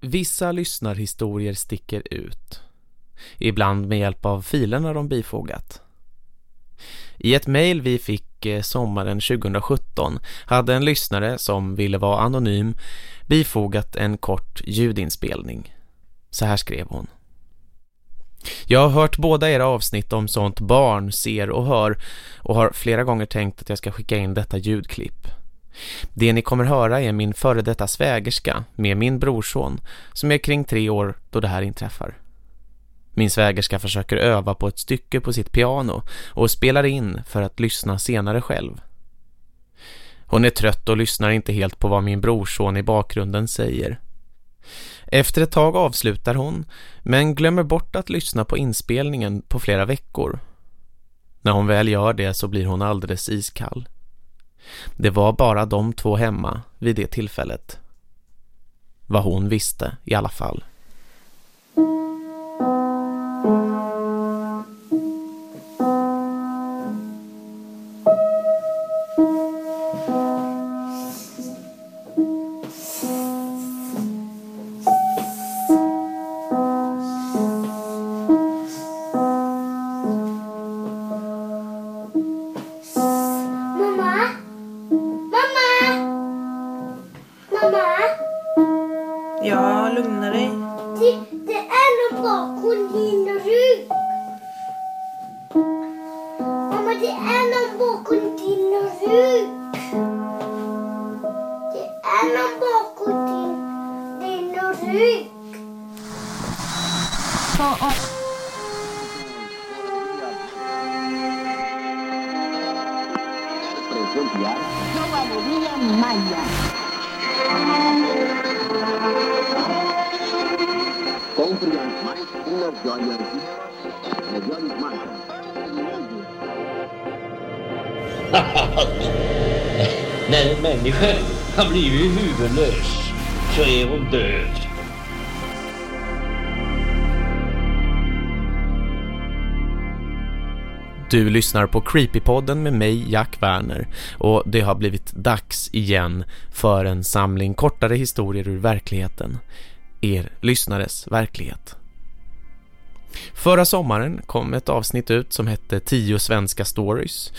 Vissa lyssnarhistorier sticker ut. Ibland med hjälp av filerna de bifogat. I ett mejl vi fick eh, sommaren 2017 hade en lyssnare som ville vara anonym bifogat en kort ljudinspelning. Så här skrev hon. Jag har hört båda era avsnitt om sånt barn ser och hör och har flera gånger tänkt att jag ska skicka in detta ljudklipp. Det ni kommer höra är min före detta svägerska med min brorson som är kring tre år då det här inträffar. Min svägerska försöker öva på ett stycke på sitt piano och spelar in för att lyssna senare själv. Hon är trött och lyssnar inte helt på vad min brorson i bakgrunden säger. Efter ett tag avslutar hon, men glömmer bort att lyssna på inspelningen på flera veckor. När hon väl gör det så blir hon alldeles iskall. Det var bara de två hemma vid det tillfället. Vad hon visste i alla fall. När en människa har blivit huvudlös så är hon död. Du lyssnar på Creepypodden med mig, Jack Werner, och det har blivit dags igen för en samling kortare historier ur verkligheten. Er lyssnares verklighet. Förra sommaren kom ett avsnitt ut som hette 10 svenska stories.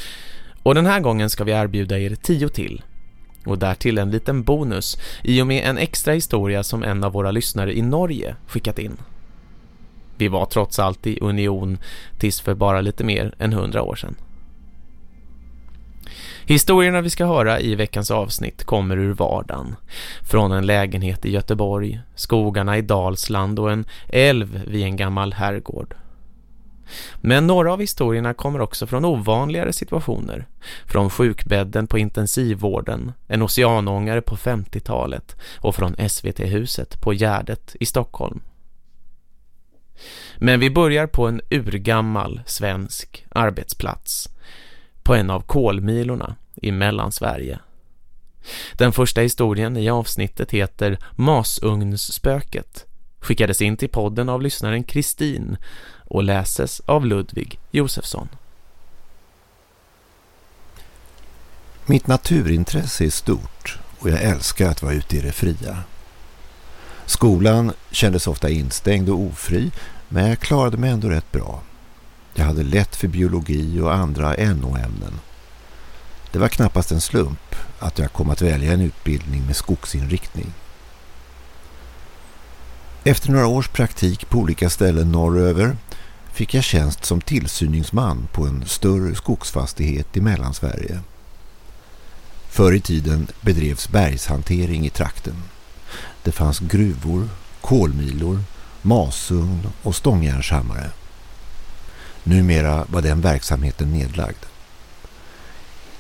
Och den här gången ska vi erbjuda er tio till. Och därtill en liten bonus i och med en extra historia som en av våra lyssnare i Norge skickat in. Vi var trots allt i union tills för bara lite mer än hundra år sedan. Historierna vi ska höra i veckans avsnitt kommer ur vardagen. Från en lägenhet i Göteborg, skogarna i Dalsland och en älv vid en gammal herrgård. Men några av historierna kommer också från ovanligare situationer. Från sjukbädden på intensivvården, en oceanångare på 50-talet och från SVT-huset på Gärdet i Stockholm. Men vi börjar på en urgammal svensk arbetsplats. På en av kolmilorna i Mellansverige. Den första historien i avsnittet heter Masugnsspöket. Skickades in till podden av lyssnaren Kristin och läses av Ludvig Josefsson. Mitt naturintresse är stort och jag älskar att vara ute i det fria. Skolan kändes ofta instängd och ofri men jag klarade mig ändå rätt bra. Jag hade lätt för biologi och andra NO-ämnen. Det var knappast en slump att jag kom att välja en utbildning med skogsinriktning. Efter några års praktik på olika ställen norröver fick jag tjänst som tillsyningsman på en större skogsfastighet i Mellansverige. Förr i tiden bedrevs bergshantering i trakten. Det fanns gruvor, kolmilor, masugn och stångjärnshammare. Numera var den verksamheten nedlagd.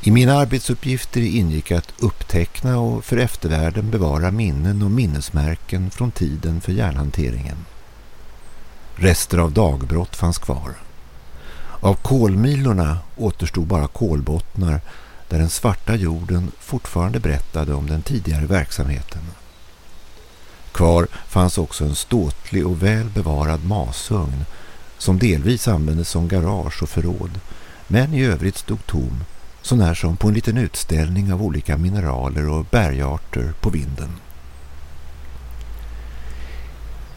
I mina arbetsuppgifter ingick att uppteckna och för eftervärlden bevara minnen och minnesmärken från tiden för järnhanteringen. Rester av dagbrott fanns kvar. Av kolmilorna återstod bara kolbottnar där den svarta jorden fortfarande berättade om den tidigare verksamheten. Kvar fanns också en ståtlig och väl bevarad masugn som delvis användes som garage och förråd men i övrigt stod tom så när som på en liten utställning av olika mineraler och bergarter på vinden.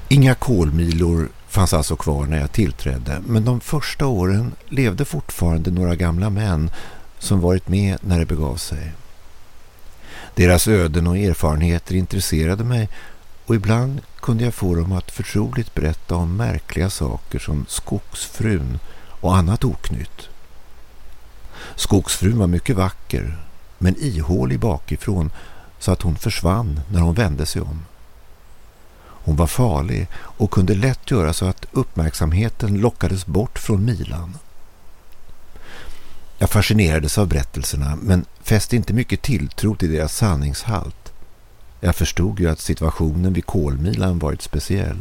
Inga kolmilor fanns alltså kvar när jag tillträdde men de första åren levde fortfarande några gamla män som varit med när det begav sig. Deras öden och erfarenheter intresserade mig och ibland kunde jag få dem att förtroligt berätta om märkliga saker som skogsfrun och annat oknytt. Skogsfrun var mycket vacker men ihålig bakifrån så att hon försvann när hon vände sig om. Hon var farlig och kunde lätt göra så att uppmärksamheten lockades bort från Milan. Jag fascinerades av berättelserna men fäste inte mycket tilltro till deras sanningshalt. Jag förstod ju att situationen vid Kolmilan varit speciell.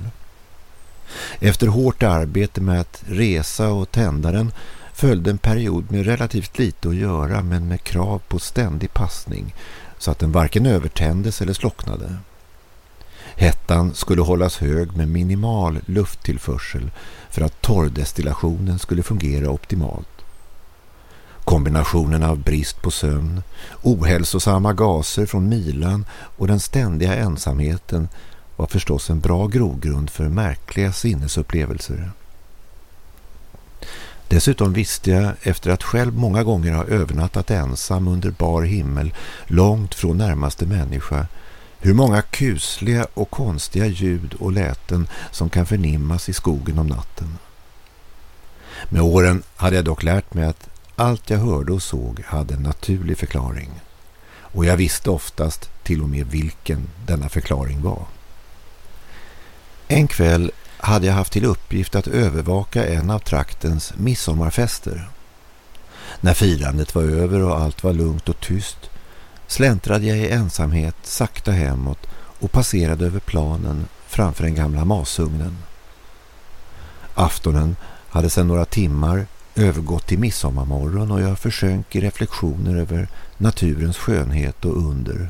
Efter hårt arbete med att resa och tända den följde en period med relativt lite att göra men med krav på ständig passning så att den varken övertändes eller slocknade. Hettan skulle hållas hög med minimal lufttillförsel för att torrdestillationen skulle fungera optimalt. Kombinationen av brist på sömn, ohälsosamma gaser från milan och den ständiga ensamheten var förstås en bra grogrund för märkliga sinnesupplevelser. Dessutom visste jag efter att själv många gånger ha övernattat ensam under bar himmel långt från närmaste människa hur många kusliga och konstiga ljud och läten som kan förnimmas i skogen om natten. Med åren hade jag dock lärt mig att allt jag hörde och såg hade en naturlig förklaring. Och jag visste oftast till och med vilken denna förklaring var. En kväll hade jag haft till uppgift att övervaka en av traktens midsommarfester. När firandet var över och allt var lugnt och tyst släntrade jag i ensamhet sakta hemåt och passerade över planen framför den gamla masugnen. Aftonen hade sedan några timmar övergått till midsommarmorgon och jag försönk i reflektioner över naturens skönhet och under.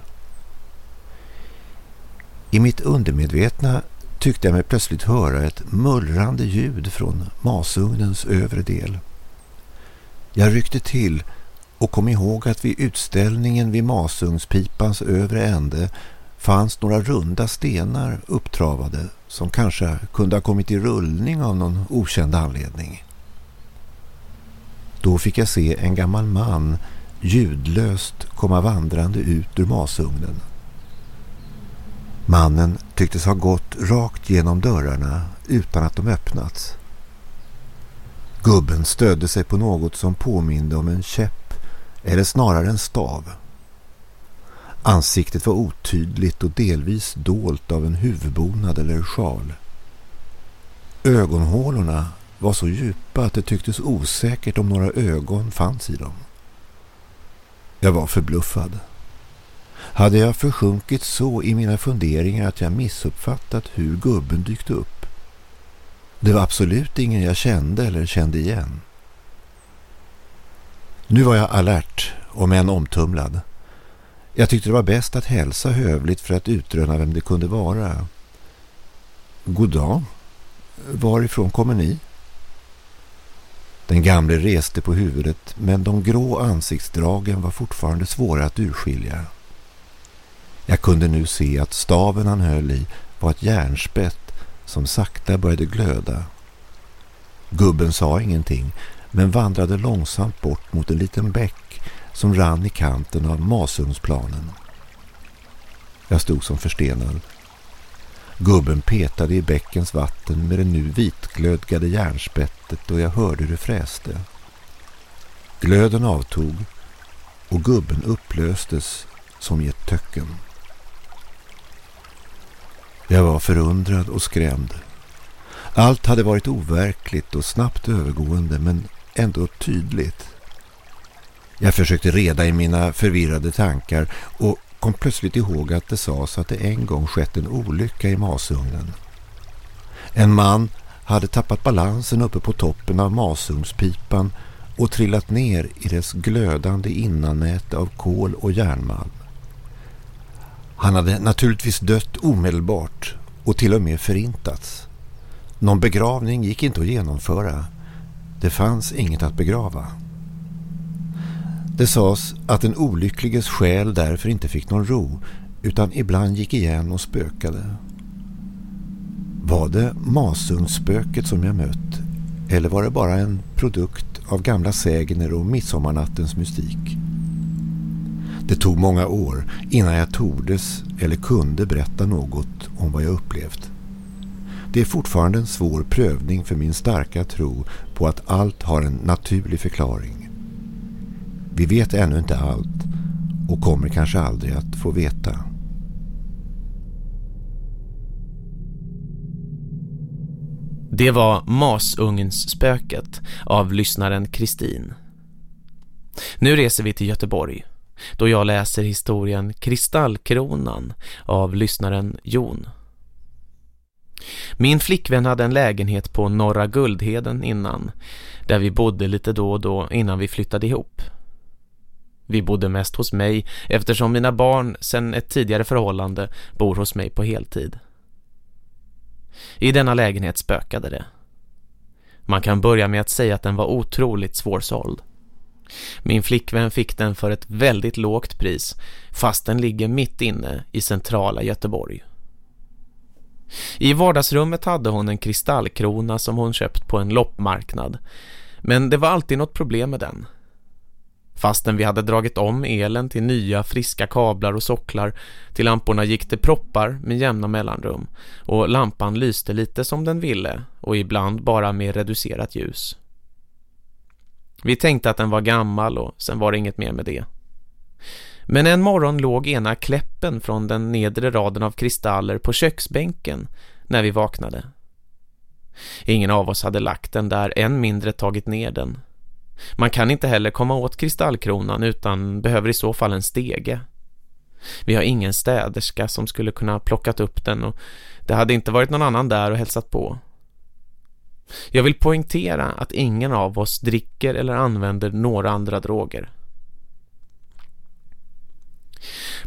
I mitt undermedvetna tyckte jag mig plötsligt höra ett mullrande ljud från masugnens övre del. Jag ryckte till och kom ihåg att vid utställningen vid Masungspipans övre ände fanns några runda stenar upptravade som kanske kunde ha kommit i rullning av någon okänd anledning. Då fick jag se en gammal man ljudlöst komma vandrande ut ur masugnen. Mannen tycktes ha gått rakt genom dörrarna utan att de öppnats. Gubben stödde sig på något som påminde om en käpp eller snarare en stav. Ansiktet var otydligt och delvis dolt av en huvudbonad eller sjal. Ögonhålorna var så djupa att det tycktes osäkert om några ögon fanns i dem. Jag var förbluffad. Hade jag försjunkit så i mina funderingar att jag missuppfattat hur gubben dykt upp? Det var absolut ingen jag kände eller kände igen. Nu var jag alert, om än omtumlad. Jag tyckte det var bäst att hälsa hövligt för att utröna vem det kunde vara. God dag. Varifrån kommer ni? Den gamle reste på huvudet men de grå ansiktsdragen var fortfarande svåra att urskilja. Jag kunde nu se att staven han höll i var ett järnspett som sakta började glöda. Gubben sa ingenting men vandrade långsamt bort mot en liten bäck som rann i kanten av masugnsplanen. Jag stod som förstenad. Gubben petade i bäckens vatten med det nu vitglödgade järnspettet och jag hörde hur det fräste. Glöden avtog och gubben upplöstes som i ett töcken. Jag var förundrad och skrämd. Allt hade varit overkligt och snabbt övergående men ändå tydligt. Jag försökte reda i mina förvirrade tankar och kom plötsligt ihåg att det sades att det en gång skett en olycka i masugnen. En man hade tappat balansen uppe på toppen av masugnspipan och trillat ner i dess glödande innanmäte av kol och järnmalm. Han hade naturligtvis dött omedelbart och till och med förintats. Någon begravning gick inte att genomföra. Det fanns inget att begrava. Det sades att den olyckliges själ därför inte fick någon ro utan ibland gick igen och spökade. Var det masugnsspöket som jag mött eller var det bara en produkt av gamla sägner och midsommarnattens mystik? Det tog många år innan jag tordes eller kunde berätta något om vad jag upplevt. Det är fortfarande en svår prövning för min starka tro på att allt har en naturlig förklaring. Vi vet ännu inte allt och kommer kanske aldrig att få veta. Det var Masugnsspöket av lyssnaren Kristin. Nu reser vi till Göteborg då jag läser historien Kristallkronan av lyssnaren Jon. Min flickvän hade en lägenhet på Norra Guldheden innan, där vi bodde lite då och då innan vi flyttade ihop. Vi bodde mest hos mig eftersom mina barn sedan ett tidigare förhållande bor hos mig på heltid. I denna lägenhet spökade det. Man kan börja med att säga att den var otroligt svårsåld. Min flickvän fick den för ett väldigt lågt pris fast den ligger mitt inne i centrala Göteborg. I vardagsrummet hade hon en kristallkrona som hon köpt på en loppmarknad. Men det var alltid något problem med den. Fastän vi hade dragit om elen till nya friska kablar och socklar till lamporna gick det proppar med jämna mellanrum och lampan lyste lite som den ville och ibland bara med reducerat ljus. Vi tänkte att den var gammal och sen var det inget mer med det. Men en morgon låg ena kläppen från den nedre raden av kristaller på köksbänken när vi vaknade. Ingen av oss hade lagt den där, än mindre tagit ner den. Man kan inte heller komma åt kristallkronan utan behöver i så fall en stege. Vi har ingen städerska som skulle kunna plockat upp den och det hade inte varit någon annan där och hälsat på. Jag vill poängtera att ingen av oss dricker eller använder några andra droger.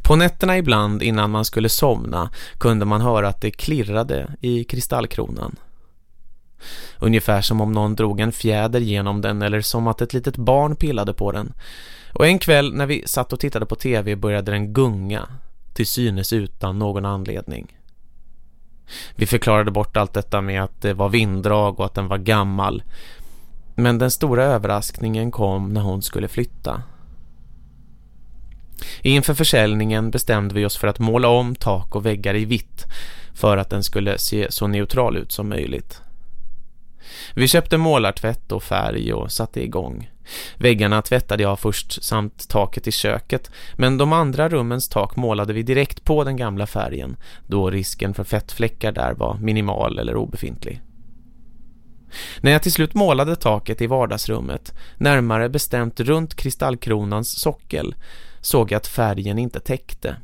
På nätterna ibland innan man skulle somna kunde man höra att det klirrade i kristallkronan. Ungefär som om någon drog en fjäder genom den eller som att ett litet barn pillade på den. Och en kväll när vi satt och tittade på tv började den gunga, till synes utan någon anledning. Vi förklarade bort allt detta med att det var vinddrag och att den var gammal. Men den stora överraskningen kom när hon skulle flytta. Inför försäljningen bestämde vi oss för att måla om tak och väggar i vitt för att den skulle se så neutral ut som möjligt. Vi köpte målartvätt och färg och satte igång. Väggarna tvättade jag först samt taket i köket men de andra rummens tak målade vi direkt på den gamla färgen då risken för fettfläckar där var minimal eller obefintlig. När jag till slut målade taket i vardagsrummet, närmare bestämt runt kristallkronans sockel, såg jag att färgen inte täckte.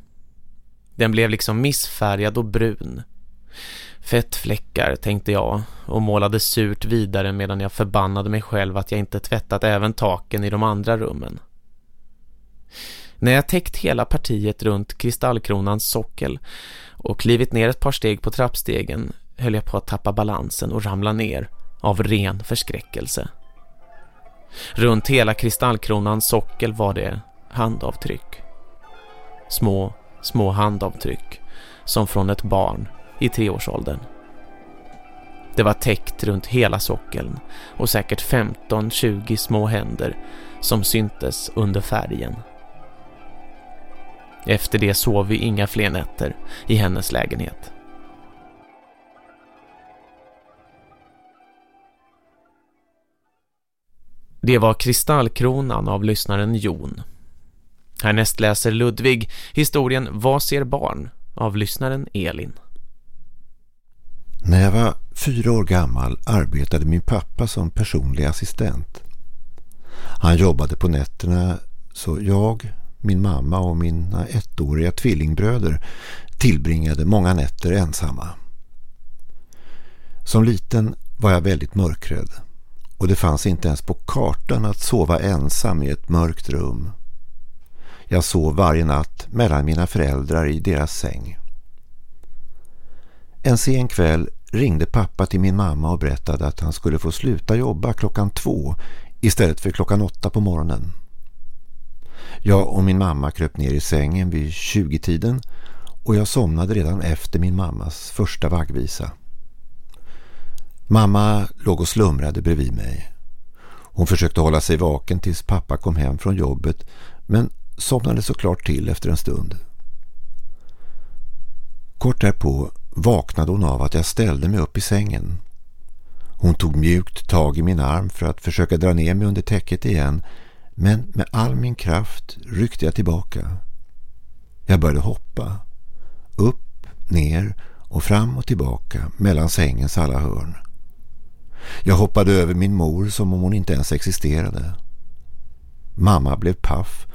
Den blev liksom missfärgad och brun. Fettfläckar, tänkte jag och målade surt vidare medan jag förbannade mig själv att jag inte tvättat även taken i de andra rummen. När jag täckt hela partiet runt kristallkronans sockel och klivit ner ett par steg på trappstegen höll jag på att tappa balansen och ramla ner av ren förskräckelse. Runt hela kristallkronans sockel var det handavtryck. Små, små handavtryck som från ett barn i treårsåldern. Det var täckt runt hela sockeln och säkert 15-20 små händer som syntes under färgen. Efter det sov vi inga fler nätter i hennes lägenhet. Det var Kristallkronan av lyssnaren Jon. Härnäst läser Ludvig historien Vad ser barn av lyssnaren Elin. När jag var fyra år gammal arbetade min pappa som personlig assistent. Han jobbade på nätterna så jag, min mamma och mina ettåriga tvillingbröder tillbringade många nätter ensamma. Som liten var jag väldigt mörkrädd och det fanns inte ens på kartan att sova ensam i ett mörkt rum. Jag sov varje natt mellan mina föräldrar i deras säng. En sen kväll ringde pappa till min mamma och berättade att han skulle få sluta jobba klockan två istället för klockan åtta på morgonen. Jag och min mamma kröp ner i sängen vid 20-tiden och jag somnade redan efter min mammas första vaggvisa. Mamma låg och slumrade bredvid mig. Hon försökte hålla sig vaken tills pappa kom hem från jobbet men somnade såklart till efter en stund. Kort därpå vaknade hon av att jag ställde mig upp i sängen. Hon tog mjukt tag i min arm för att försöka dra ner mig under täcket igen men med all min kraft ryckte jag tillbaka. Jag började hoppa. Upp, ner och fram och tillbaka mellan sängens alla hörn. Jag hoppade över min mor som om hon inte ens existerade. Mamma blev paff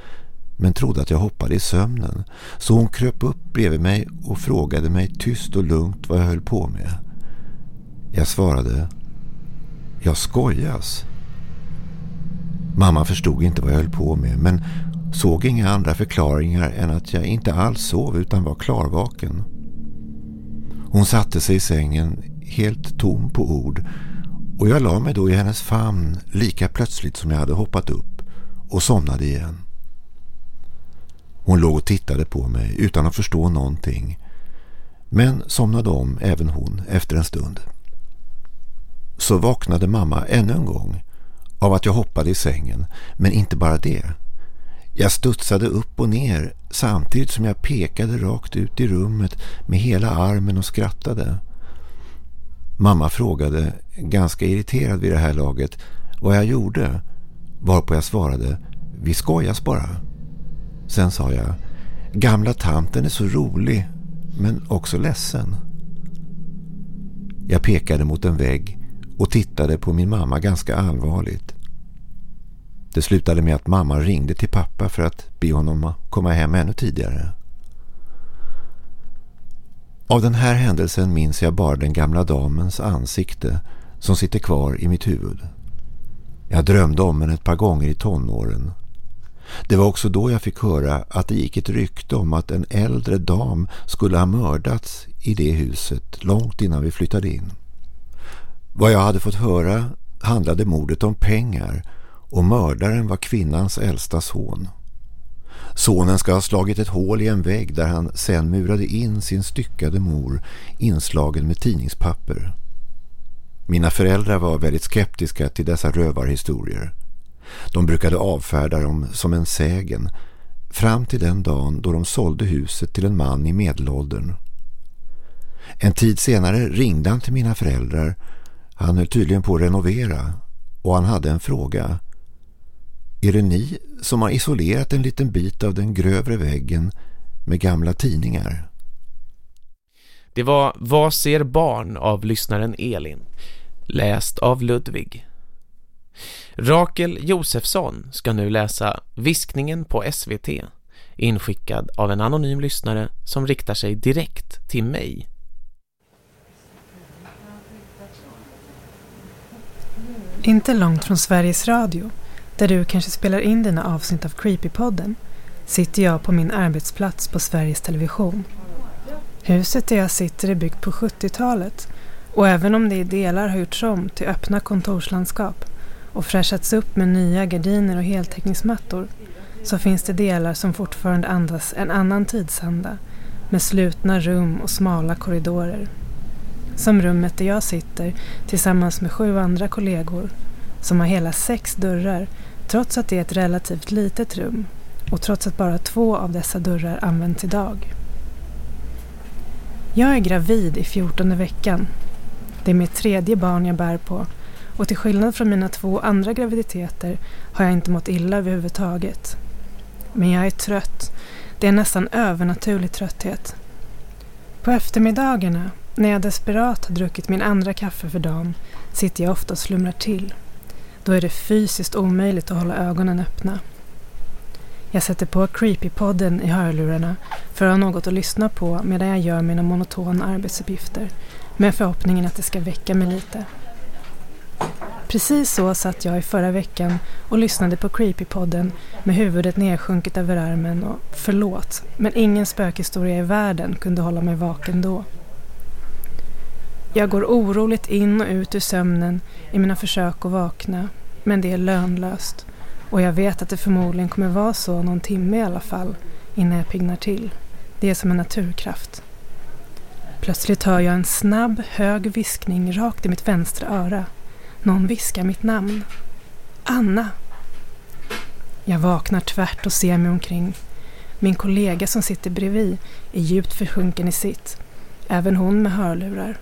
men trodde att jag hoppade i sömnen så hon kröp upp bredvid mig och frågade mig tyst och lugnt vad jag höll på med. Jag svarade Jag skojas. Mamma förstod inte vad jag höll på med men såg inga andra förklaringar än att jag inte alls sov utan var klarvaken. Hon satte sig i sängen helt tom på ord och jag la mig då i hennes famn lika plötsligt som jag hade hoppat upp och somnade igen. Hon låg och tittade på mig utan att förstå någonting. Men somnade om även hon efter en stund. Så vaknade mamma ännu en gång av att jag hoppade i sängen. Men inte bara det. Jag studsade upp och ner samtidigt som jag pekade rakt ut i rummet med hela armen och skrattade. Mamma frågade, ganska irriterad vid det här laget, vad jag gjorde. Varpå jag svarade, vi skojas bara. Sen sa jag, gamla tanten är så rolig men också ledsen. Jag pekade mot en vägg och tittade på min mamma ganska allvarligt. Det slutade med att mamma ringde till pappa för att be honom komma hem ännu tidigare. Av den här händelsen minns jag bara den gamla damens ansikte som sitter kvar i mitt huvud. Jag drömde om henne ett par gånger i tonåren det var också då jag fick höra att det gick ett rykte om att en äldre dam skulle ha mördats i det huset långt innan vi flyttade in. Vad jag hade fått höra handlade mordet om pengar och mördaren var kvinnans äldsta son. Sonen ska ha slagit ett hål i en vägg där han sen murade in sin styckade mor inslagen med tidningspapper. Mina föräldrar var väldigt skeptiska till dessa rövarhistorier. De brukade avfärda dem som en sägen fram till den dagen då de sålde huset till en man i medelåldern. En tid senare ringde han till mina föräldrar. Han höll tydligen på att renovera och han hade en fråga. Är det ni som har isolerat en liten bit av den grövre väggen med gamla tidningar? Det var Vad ser barn av lyssnaren Elin, läst av Ludvig. Rakel Josefsson ska nu läsa Viskningen på SVT, inskickad av en anonym lyssnare som riktar sig direkt till mig. Inte långt från Sveriges Radio, där du kanske spelar in dina avsnitt av Creepypodden, sitter jag på min arbetsplats på Sveriges Television. Huset där jag sitter är byggt på 70-talet och även om det i delar har gjorts om till öppna kontorslandskap och fräschats upp med nya gardiner och heltäckningsmattor så finns det delar som fortfarande andas en annan tidsanda med slutna rum och smala korridorer. Som rummet där jag sitter tillsammans med sju andra kollegor som har hela sex dörrar trots att det är ett relativt litet rum och trots att bara två av dessa dörrar används idag. Jag är gravid i fjortonde veckan. Det är mitt tredje barn jag bär på och till skillnad från mina två andra graviditeter har jag inte mått illa överhuvudtaget. Men jag är trött. Det är nästan övernaturlig trötthet. På eftermiddagarna, när jag desperat har druckit min andra kaffe för dagen, sitter jag ofta och slumrar till. Då är det fysiskt omöjligt att hålla ögonen öppna. Jag sätter på Creepypodden i hörlurarna för att ha något att lyssna på medan jag gör mina monotona arbetsuppgifter med förhoppningen att det ska väcka mig lite. Precis så satt jag i förra veckan och lyssnade på Creepypodden med huvudet nedsjunket över armen och förlåt, men ingen spökhistoria i världen kunde hålla mig vaken då. Jag går oroligt in och ut ur sömnen i mina försök att vakna, men det är lönlöst och jag vet att det förmodligen kommer vara så någon timme i alla fall innan jag pignar till. Det är som en naturkraft. Plötsligt hör jag en snabb, hög viskning rakt i mitt vänstra öra. Någon viskar mitt namn. Anna! Jag vaknar tvärt och ser mig omkring. Min kollega som sitter bredvid är djupt försjunken i sitt. Även hon med hörlurar.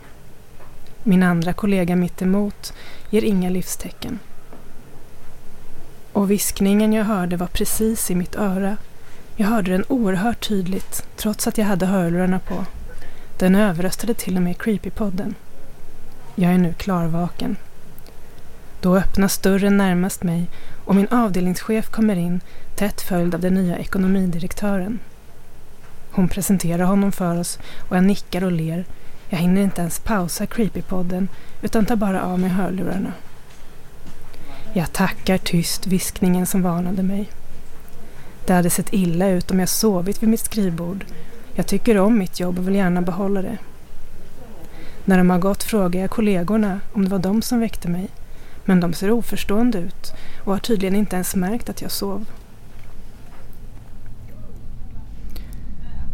Min andra kollega mitt emot ger inga livstecken. Och viskningen jag hörde var precis i mitt öra. Jag hörde den oerhört tydligt, trots att jag hade hörlurarna på. Den överröstade till och med Creepypodden. Jag är nu klarvaken. Då öppnas dörren närmast mig och min avdelningschef kommer in tätt följd av den nya ekonomidirektören. Hon presenterar honom för oss och jag nickar och ler. Jag hinner inte ens pausa Creepypodden utan tar bara av mig hörlurarna. Jag tackar tyst viskningen som varnade mig. Det hade sett illa ut om jag sovit vid mitt skrivbord. Jag tycker om mitt jobb och vill gärna behålla det. När de har gått frågar jag kollegorna om det var de som väckte mig. Men de ser oförstående ut och har tydligen inte ens märkt att jag sov.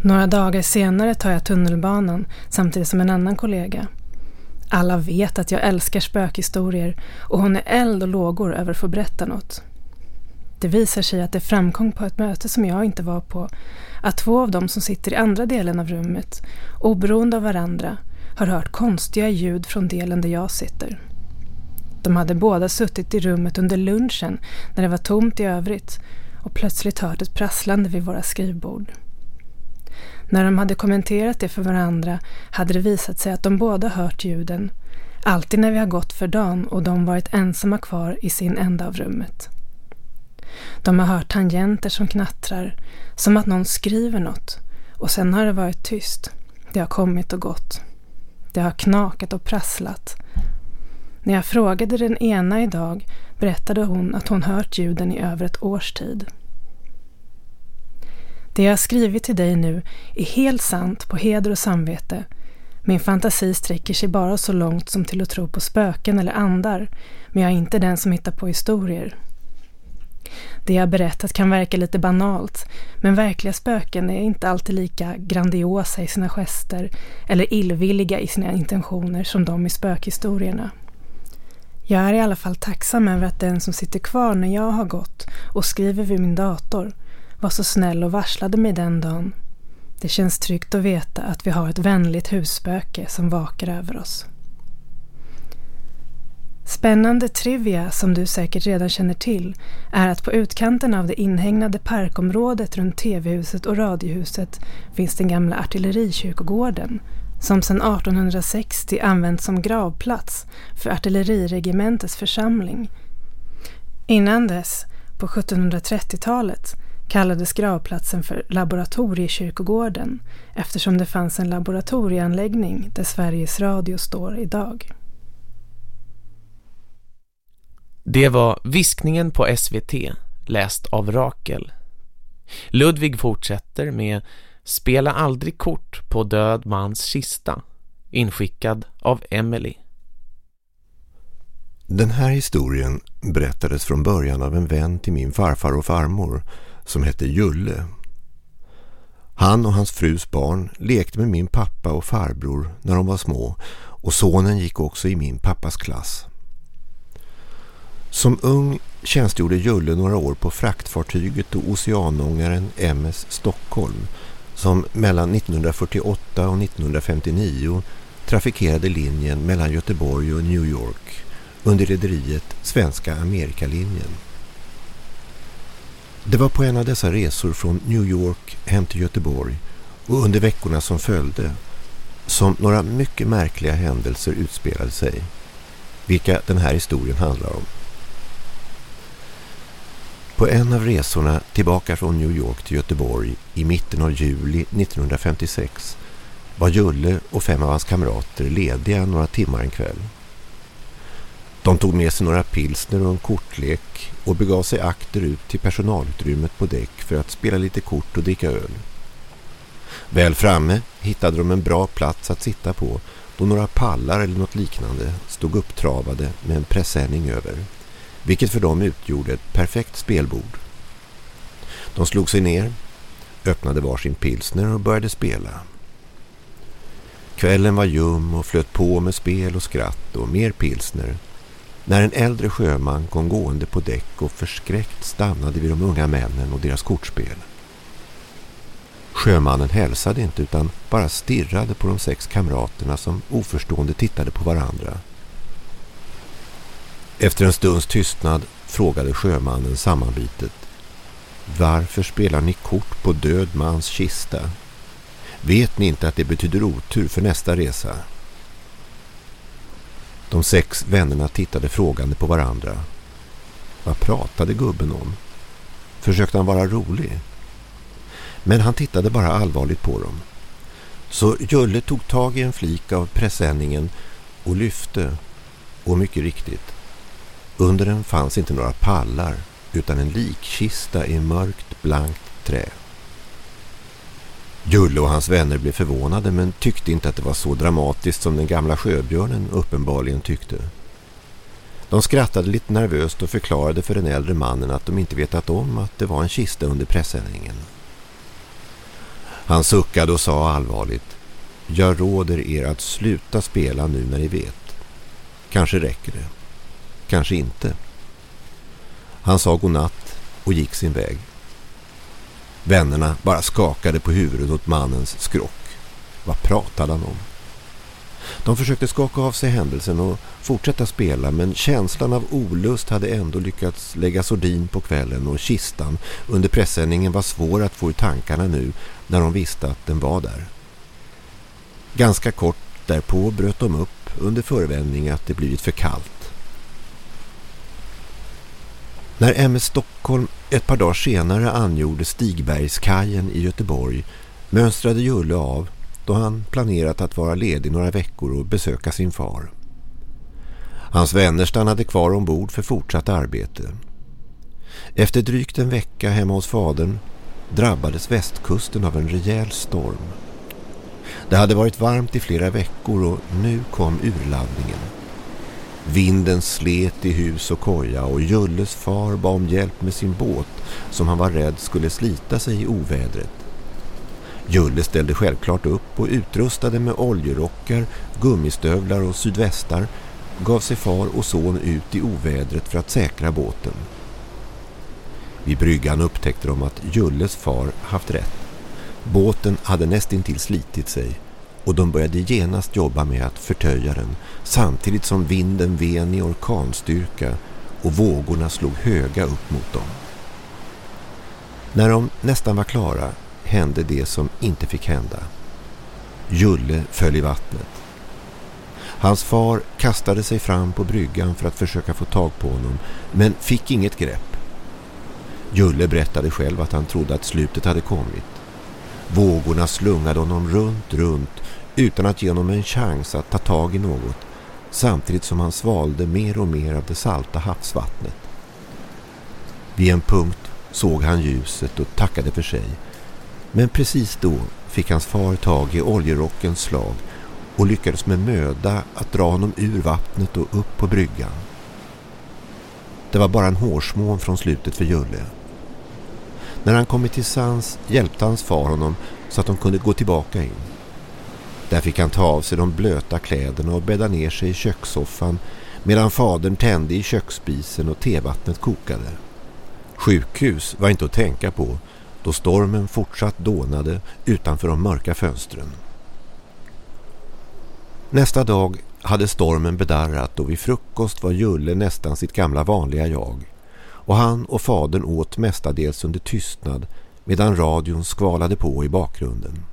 Några dagar senare tar jag tunnelbanan samtidigt som en annan kollega. Alla vet att jag älskar spökhistorier och hon är eld och lågor över att få berätta något. Det visar sig att det framkom på ett möte som jag inte var på att två av dem som sitter i andra delen av rummet, oberoende av varandra, har hört konstiga ljud från delen där jag sitter. De hade båda suttit i rummet under lunchen när det var tomt i övrigt och plötsligt hört ett prasslande vid våra skrivbord. När de hade kommenterat det för varandra hade det visat sig att de båda hört ljuden, alltid när vi har gått för dagen och de varit ensamma kvar i sin ända av rummet. De har hört tangenter som knattrar, som att någon skriver något och sen har det varit tyst. Det har kommit och gått. Det har knakat och prasslat. När jag frågade den ena idag berättade hon att hon hört ljuden i över ett års tid. Det jag skrivit till dig nu är helt sant på heder och samvete. Min fantasi sträcker sig bara så långt som till att tro på spöken eller andar, men jag är inte den som hittar på historier. Det jag berättat kan verka lite banalt, men verkliga spöken är inte alltid lika grandiosa i sina gester eller illvilliga i sina intentioner som de i spökhistorierna. Jag är i alla fall tacksam över att den som sitter kvar när jag har gått och skriver vid min dator var så snäll och varslade mig den dagen. Det känns tryggt att veta att vi har ett vänligt husspöke som vakar över oss. Spännande trivia som du säkert redan känner till är att på utkanten av det inhägnade parkområdet runt TV-huset och radiohuset finns den gamla artillerikyrkogården som sedan 1860 använts som gravplats för artilleriregementets församling. Innan dess, på 1730-talet, kallades gravplatsen för Laboratoriekyrkogården eftersom det fanns en laboratorieanläggning där Sveriges Radio står idag. Det var Viskningen på SVT, läst av Rakel. Ludvig fortsätter med Spela aldrig kort på död mans kista, inskickad av Emily. Den här historien berättades från början av en vän till min farfar och farmor som hette Julle. Han och hans frus barn lekte med min pappa och farbror när de var små och sonen gick också i min pappas klass. Som ung tjänstgjorde Julle några år på fraktfartyget och oceanångaren MS Stockholm som mellan 1948 och 1959 trafikerade linjen mellan Göteborg och New York under rederiet Svenska Amerikalinjen. Det var på en av dessa resor från New York hem till Göteborg och under veckorna som följde som några mycket märkliga händelser utspelade sig, vilka den här historien handlar om. På en av resorna tillbaka från New York till Göteborg i mitten av juli 1956 var Julle och fem av hans kamrater lediga några timmar en kväll. De tog med sig några pilsner och en kortlek och begav sig akterut till personalutrymmet på däck för att spela lite kort och dricka öl. Väl framme hittade de en bra plats att sitta på då några pallar eller något liknande stod upptravade med en presenning över vilket för dem utgjorde ett perfekt spelbord. De slog sig ner, öppnade varsin pilsner och började spela. Kvällen var ljum och flöt på med spel och skratt och mer pilsner när en äldre sjöman kom gående på däck och förskräckt stannade vid de unga männen och deras kortspel. Sjömannen hälsade inte utan bara stirrade på de sex kamraterna som oförstående tittade på varandra. Efter en stunds tystnad frågade sjömannen sammanbitet Varför spelar ni kort på död mans kista? Vet ni inte att det betyder otur för nästa resa? De sex vännerna tittade frågande på varandra. Vad pratade gubben om? Försökte han vara rolig? Men han tittade bara allvarligt på dem. Så Julle tog tag i en flik av presenningen och lyfte. Och mycket riktigt. Under den fanns inte några pallar utan en likkista i mörkt blankt trä. Julle och hans vänner blev förvånade men tyckte inte att det var så dramatiskt som den gamla sjöbjörnen uppenbarligen tyckte. De skrattade lite nervöst och förklarade för den äldre mannen att de inte vetat om att det var en kista under pressändningen. Han suckade och sa allvarligt Jag råder er att sluta spela nu när ni vet. Kanske räcker det. Kanske inte. Han sa godnatt och gick sin väg. Vännerna bara skakade på huvudet åt mannens skrock. Vad pratade han om? De försökte skaka av sig händelsen och fortsätta spela men känslan av olust hade ändå lyckats lägga sordin på kvällen och kistan under pressändningen var svår att få i tankarna nu när de visste att den var där. Ganska kort därpå bröt de upp under förevändning att det blivit för kallt. När MS Stockholm ett par dagar senare angjorde Stigbergskajen i Göteborg mönstrade Julle av då han planerat att vara ledig några veckor och besöka sin far. Hans vänner stannade kvar ombord för fortsatt arbete. Efter drygt en vecka hemma hos fadern drabbades västkusten av en rejäl storm. Det hade varit varmt i flera veckor och nu kom urladdningen. Vinden slet i hus och koja och Julles far bad om hjälp med sin båt som han var rädd skulle slita sig i ovädret. Julle ställde självklart upp och utrustade med oljerockar, gummistövlar och sydvästar gav sig far och son ut i ovädret för att säkra båten. Vid bryggan upptäckte de att Julles far haft rätt. Båten hade nästintill slitit sig och de började genast jobba med att förtöja den samtidigt som vinden ven i orkanstyrka och vågorna slog höga upp mot dem. När de nästan var klara hände det som inte fick hända. Julle föll i vattnet. Hans far kastade sig fram på bryggan för att försöka få tag på honom men fick inget grepp. Julle berättade själv att han trodde att slutet hade kommit. Vågorna slungade honom runt, runt utan att ge honom en chans att ta tag i något samtidigt som han svalde mer och mer av det salta havsvattnet. Vid en punkt såg han ljuset och tackade för sig. Men precis då fick hans far tag i oljerockens slag och lyckades med möda att dra honom ur vattnet och upp på bryggan. Det var bara en hårsmån från slutet för Julle. När han kommit till sans hjälpte hans far honom så att de kunde gå tillbaka in. Där fick han ta av sig de blöta kläderna och bädda ner sig i kökssoffan medan fadern tände i köksspisen och tevattnet kokade. Sjukhus var inte att tänka på då stormen fortsatt dånade utanför de mörka fönstren. Nästa dag hade stormen bedarrat och vid frukost var Julle nästan sitt gamla vanliga jag. Och han och fadern åt mestadels under tystnad medan radion skvalade på i bakgrunden.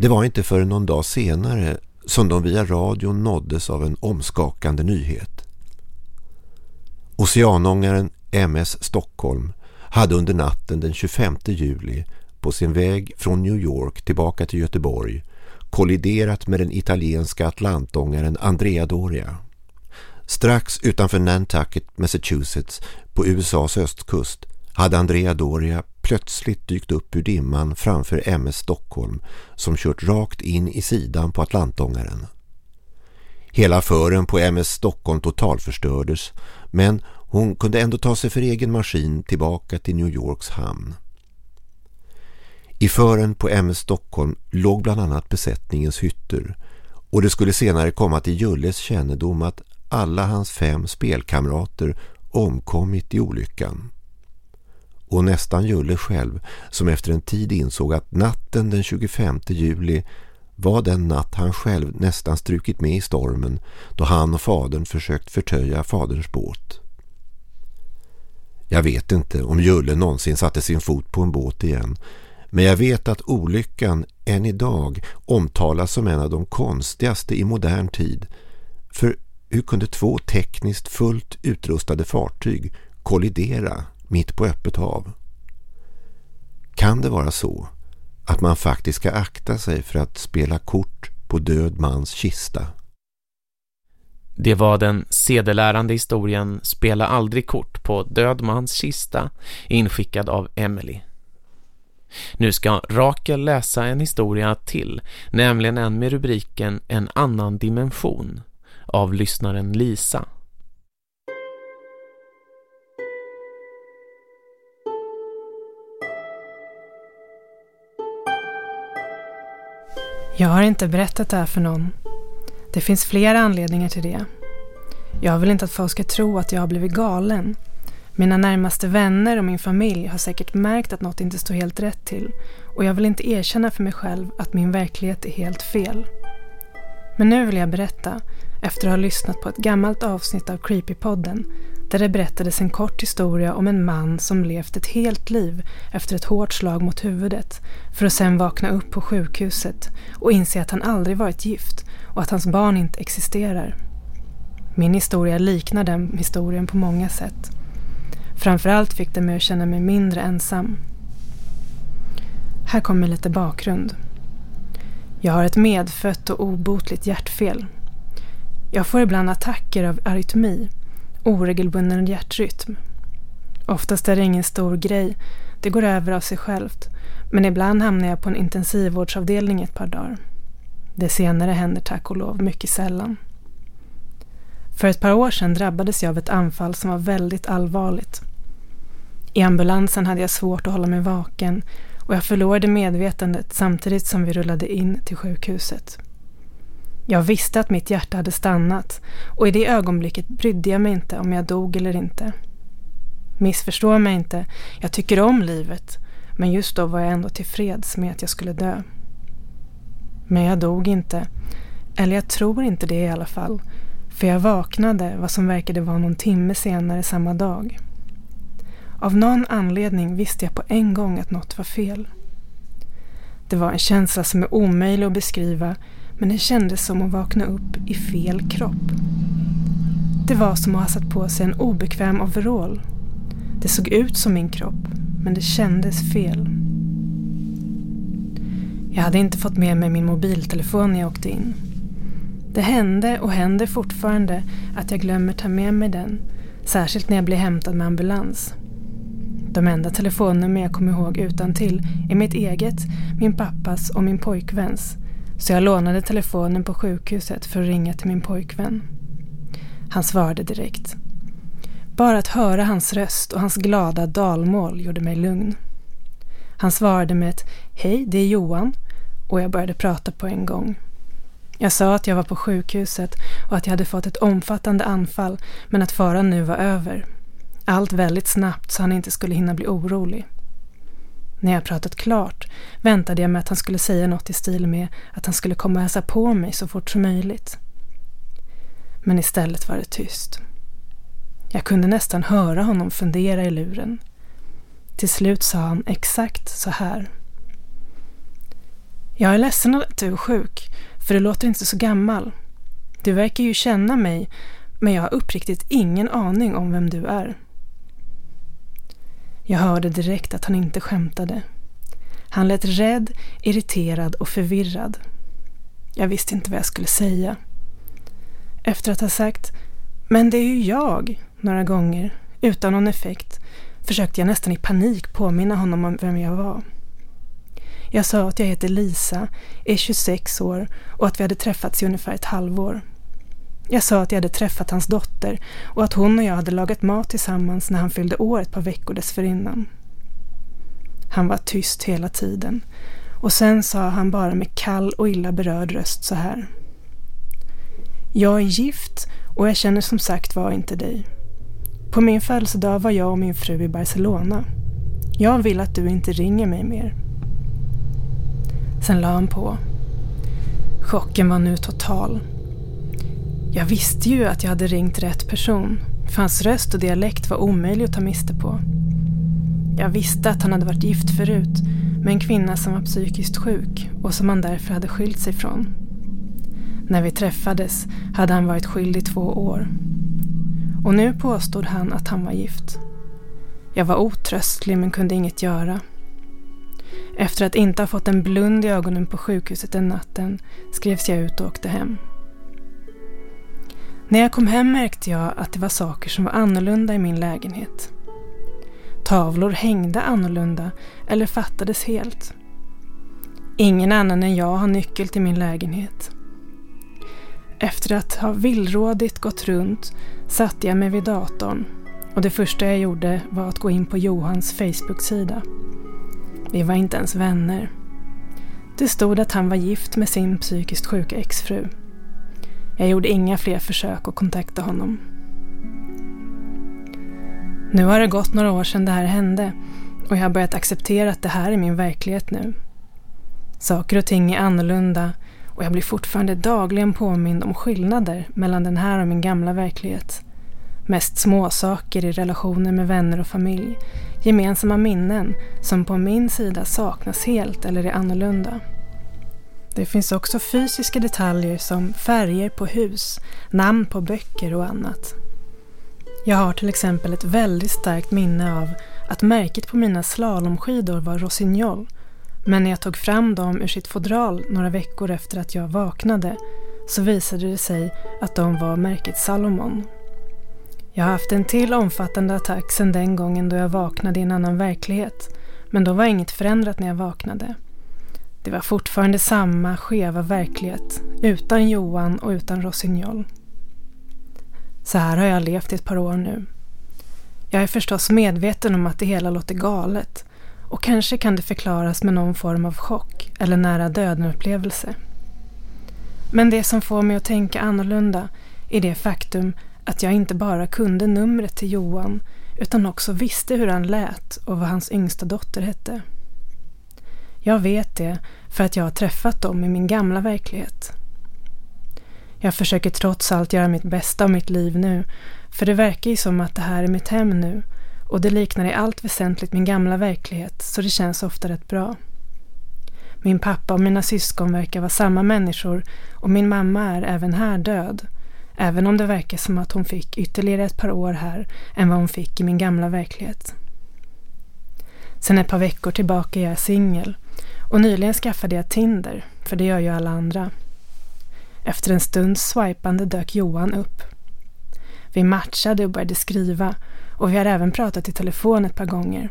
Det var inte förrän någon dag senare som de via radion nåddes av en omskakande nyhet. Oceanångaren MS Stockholm hade under natten den 25 juli på sin väg från New York tillbaka till Göteborg kolliderat med den italienska atlantångaren Andrea Doria. Strax utanför Nantucket, Massachusetts på USAs östkust hade Andrea Doria plötsligt dykt upp ur dimman framför MS Stockholm som kört rakt in i sidan på Atlantångaren. Hela fören på MS Stockholm totalförstördes men hon kunde ändå ta sig för egen maskin tillbaka till New Yorks hamn. I fören på MS Stockholm låg bland annat besättningens hytter och det skulle senare komma till Julles kännedom att alla hans fem spelkamrater omkommit i olyckan. Och nästan Julle själv som efter en tid insåg att natten den 25 juli var den natt han själv nästan strukit med i stormen då han och fadern försökt förtöja faderns båt. Jag vet inte om Julle någonsin satte sin fot på en båt igen men jag vet att olyckan än idag omtalas som en av de konstigaste i modern tid. För hur kunde två tekniskt fullt utrustade fartyg kollidera mitt på öppet hav? Kan det vara så att man faktiskt ska akta sig för att spela kort på död mans kista? Det var den sedelärande historien Spela aldrig kort på död mans kista inskickad av Emily. Nu ska Rakel läsa en historia till, nämligen en med rubriken En annan dimension av lyssnaren Lisa. Jag har inte berättat det här för någon. Det finns flera anledningar till det. Jag vill inte att folk ska tro att jag har blivit galen. Mina närmaste vänner och min familj har säkert märkt att något inte står helt rätt till och jag vill inte erkänna för mig själv att min verklighet är helt fel. Men nu vill jag berätta, efter att ha lyssnat på ett gammalt avsnitt av Creepypodden där det berättades en kort historia om en man som levt ett helt liv efter ett hårt slag mot huvudet för att sen vakna upp på sjukhuset och inse att han aldrig varit gift och att hans barn inte existerar. Min historia liknar den historien på många sätt. Framförallt fick det mig att känna mig mindre ensam. Här kommer lite bakgrund. Jag har ett medfött och obotligt hjärtfel. Jag får ibland attacker av arytmi, oregelbunden hjärtrytm. Oftast är det ingen stor grej, det går över av sig självt. Men ibland hamnar jag på en intensivvårdsavdelning ett par dagar. Det senare händer tack och lov mycket sällan. För ett par år sedan drabbades jag av ett anfall som var väldigt allvarligt. I ambulansen hade jag svårt att hålla mig vaken och jag förlorade medvetandet samtidigt som vi rullade in till sjukhuset. Jag visste att mitt hjärta hade stannat och i det ögonblicket brydde jag mig inte om jag dog eller inte. Missförstå mig inte, jag tycker om livet men just då var jag ändå tillfreds med att jag skulle dö. Men jag dog inte, eller jag tror inte det i alla fall, för jag vaknade vad som verkade vara någon timme senare samma dag. Av någon anledning visste jag på en gång att något var fel. Det var en känsla som är omöjlig att beskriva men det kändes som att vakna upp i fel kropp. Det var som att ha satt på sig en obekväm overall. Det såg ut som min kropp men det kändes fel. Jag hade inte fått med mig min mobiltelefon när jag åkte in. Det hände och händer fortfarande att jag glömmer ta med mig den, särskilt när jag blir hämtad med ambulans. De enda telefonnummer jag kommer ihåg utan till är mitt eget, min pappas och min pojkväns. Så jag lånade telefonen på sjukhuset för att ringa till min pojkvän. Han svarade direkt. Bara att höra hans röst och hans glada dalmål gjorde mig lugn. Han svarade med ett Hej, det är Johan och jag började prata på en gång. Jag sa att jag var på sjukhuset och att jag hade fått ett omfattande anfall men att faran nu var över. Allt väldigt snabbt så han inte skulle hinna bli orolig. När jag pratat klart väntade jag mig att han skulle säga något i stil med att han skulle komma och hälsa på mig så fort som möjligt. Men istället var det tyst. Jag kunde nästan höra honom fundera i luren. Till slut sa han exakt så här. Jag är ledsen att du är sjuk, för du låter inte så gammal. Du verkar ju känna mig, men jag har uppriktigt ingen aning om vem du är. Jag hörde direkt att han inte skämtade. Han lät rädd, irriterad och förvirrad. Jag visste inte vad jag skulle säga. Efter att ha sagt ”men det är ju jag” några gånger, utan någon effekt, försökte jag nästan i panik påminna honom om vem jag var. Jag sa att jag heter Lisa, är 26 år och att vi hade träffats i ungefär ett halvår. Jag sa att jag hade träffat hans dotter och att hon och jag hade lagat mat tillsammans när han fyllde år ett par veckor dessförinnan. Han var tyst hela tiden. Och sen sa han bara med kall och illa berörd röst så här. Jag är gift och jag känner som sagt var inte dig. På min födelsedag var jag och min fru i Barcelona. Jag vill att du inte ringer mig mer. Sen la han på. Chocken var nu total. Jag visste ju att jag hade ringt rätt person. För hans röst och dialekt var omöjlig att ta miste på. Jag visste att han hade varit gift förut med en kvinna som var psykiskt sjuk och som han därför hade skilt sig från. När vi träffades hade han varit skild i två år. Och nu påstod han att han var gift. Jag var otröstlig men kunde inget göra. Efter att inte ha fått en blund i ögonen på sjukhuset den natten skrevs jag ut och åkte hem. När jag kom hem märkte jag att det var saker som var annorlunda i min lägenhet. Tavlor hängde annorlunda eller fattades helt. Ingen annan än jag har nyckel till min lägenhet. Efter att ha villrådigt gått runt satte jag mig vid datorn och det första jag gjorde var att gå in på Johans Facebook-sida. Vi var inte ens vänner. Det stod att han var gift med sin psykiskt sjuka exfru. Jag gjorde inga fler försök att kontakta honom. Nu har det gått några år sedan det här hände och jag har börjat acceptera att det här är min verklighet nu. Saker och ting är annorlunda och jag blir fortfarande dagligen påmind om skillnader mellan den här och min gamla verklighet. Mest småsaker i relationer med vänner och familj. Gemensamma minnen som på min sida saknas helt eller är annorlunda. Det finns också fysiska detaljer som färger på hus, namn på böcker och annat. Jag har till exempel ett väldigt starkt minne av att märket på mina slalomskidor var Rossignol men när jag tog fram dem ur sitt fodral några veckor efter att jag vaknade så visade det sig att de var märket Salomon. Jag har haft en till omfattande attack sedan den gången då jag vaknade i en annan verklighet men då var inget förändrat när jag vaknade. Det var fortfarande samma skeva verklighet utan Johan och utan Rossignol. Så här har jag levt i ett par år nu. Jag är förstås medveten om att det hela låter galet och kanske kan det förklaras med någon form av chock eller nära döden-upplevelse. Men det som får mig att tänka annorlunda är det faktum att jag inte bara kunde numret till Johan utan också visste hur han lät och vad hans yngsta dotter hette. Jag vet det för att jag har träffat dem i min gamla verklighet. Jag försöker trots allt göra mitt bästa av mitt liv nu, för det verkar ju som att det här är mitt hem nu och det liknar i allt väsentligt min gamla verklighet så det känns ofta rätt bra. Min pappa och mina syskon verkar vara samma människor och min mamma är även här död. Även om det verkar som att hon fick ytterligare ett par år här än vad hon fick i min gamla verklighet. Sen ett par veckor tillbaka är jag singel och nyligen skaffade jag Tinder, för det gör ju alla andra. Efter en stunds swipande dök Johan upp. Vi matchade och började skriva och vi har även pratat i telefon ett par gånger.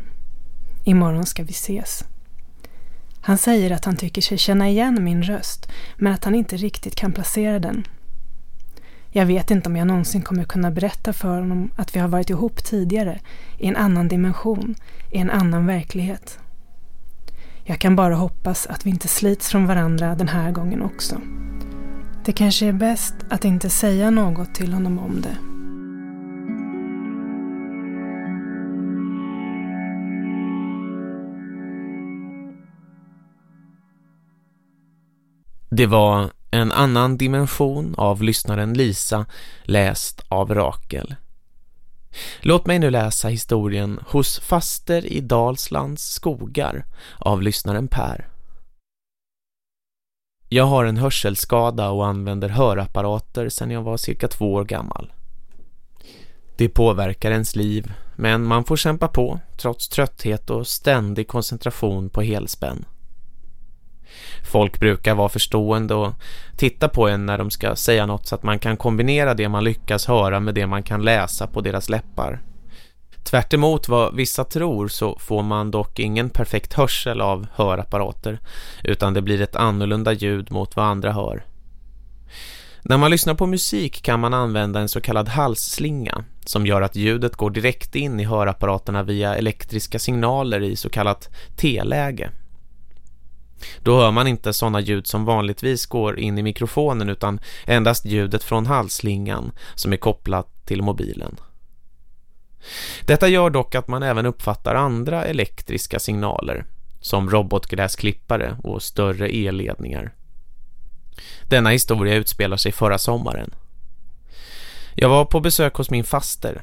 Imorgon ska vi ses. Han säger att han tycker sig känna igen min röst men att han inte riktigt kan placera den. Jag vet inte om jag någonsin kommer kunna berätta för honom att vi har varit ihop tidigare i en annan dimension, i en annan verklighet. Jag kan bara hoppas att vi inte slits från varandra den här gången också. Det kanske är bäst att inte säga något till honom om det. Det var en annan dimension av lyssnaren Lisa läst av Rakel. Låt mig nu läsa historien Hos faster i Dalslands skogar av lyssnaren Per. Jag har en hörselskada och använder hörapparater sedan jag var cirka två år gammal. Det påverkar ens liv, men man får kämpa på trots trötthet och ständig koncentration på helspänn. Folk brukar vara förstående och titta på en när de ska säga något så att man kan kombinera det man lyckas höra med det man kan läsa på deras läppar. Tvärt vad vissa tror så får man dock ingen perfekt hörsel av hörapparater utan det blir ett annorlunda ljud mot vad andra hör. När man lyssnar på musik kan man använda en så kallad halsslinga som gör att ljudet går direkt in i hörapparaterna via elektriska signaler i så kallat T-läge. Då hör man inte sådana ljud som vanligtvis går in i mikrofonen utan endast ljudet från halsslingan som är kopplat till mobilen. Detta gör dock att man även uppfattar andra elektriska signaler som robotgräsklippare och större elledningar. Denna historia utspelar sig förra sommaren. Jag var på besök hos min faster.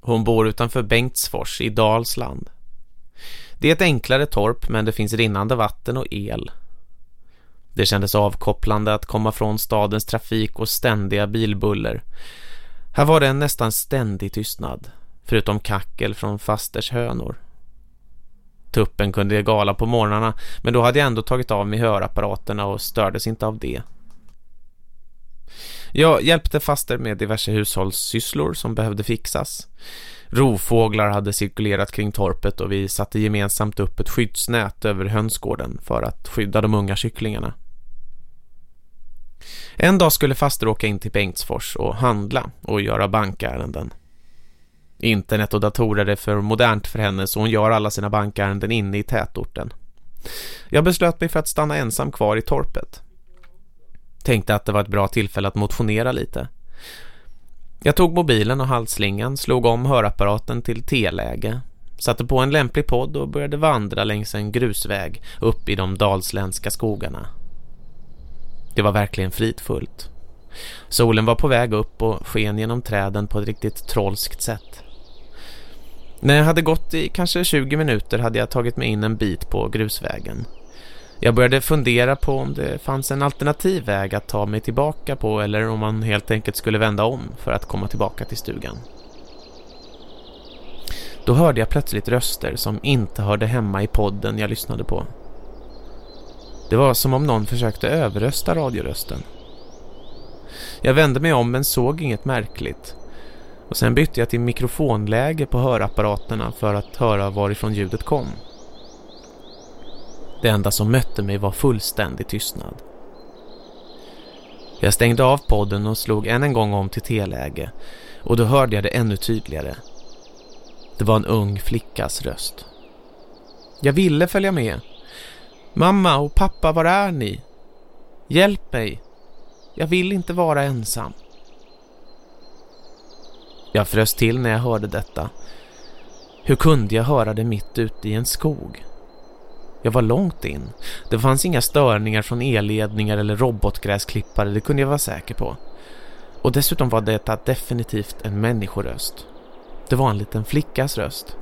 Hon bor utanför Bengtsfors i Dalsland. Det är ett enklare torp men det finns rinnande vatten och el. Det kändes avkopplande att komma från stadens trafik och ständiga bilbuller. Här var det en nästan ständig tystnad, förutom kackel från fasters hönor. Tuppen kunde gala på morgnarna men då hade jag ändå tagit av mig hörapparaterna och stördes inte av det. Jag hjälpte faster med diverse hushållssysslor som behövde fixas. Rovfåglar hade cirkulerat kring torpet och vi satte gemensamt upp ett skyddsnät över hönsgården för att skydda de unga kycklingarna. En dag skulle faster åka in till Bengtsfors och handla och göra bankärenden. Internet och datorer är för modernt för henne så hon gör alla sina bankärenden inne i tätorten. Jag beslöt mig för att stanna ensam kvar i torpet. Tänkte att det var ett bra tillfälle att motionera lite. Jag tog mobilen och halsslingan, slog om hörapparaten till T-läge, satte på en lämplig podd och började vandra längs en grusväg upp i de dalsländska skogarna. Det var verkligen fridfullt. Solen var på väg upp och sken genom träden på ett riktigt trollskt sätt. När jag hade gått i kanske 20 minuter hade jag tagit mig in en bit på grusvägen. Jag började fundera på om det fanns en alternativ väg att ta mig tillbaka på eller om man helt enkelt skulle vända om för att komma tillbaka till stugan. Då hörde jag plötsligt röster som inte hörde hemma i podden jag lyssnade på. Det var som om någon försökte överrösta radiorösten. Jag vände mig om men såg inget märkligt. Och sen bytte jag till mikrofonläge på hörapparaterna för att höra varifrån ljudet kom. Det enda som mötte mig var fullständig tystnad. Jag stängde av podden och slog än en gång om till T-läge och då hörde jag det ännu tydligare. Det var en ung flickas röst. Jag ville följa med. Mamma och pappa, var är ni? Hjälp mig. Jag vill inte vara ensam. Jag frös till när jag hörde detta. Hur kunde jag höra det mitt ute i en skog? Jag var långt in. Det fanns inga störningar från elledningar eller robotgräsklippare, det kunde jag vara säker på. Och dessutom var detta definitivt en människoröst. Det var en liten flickas röst.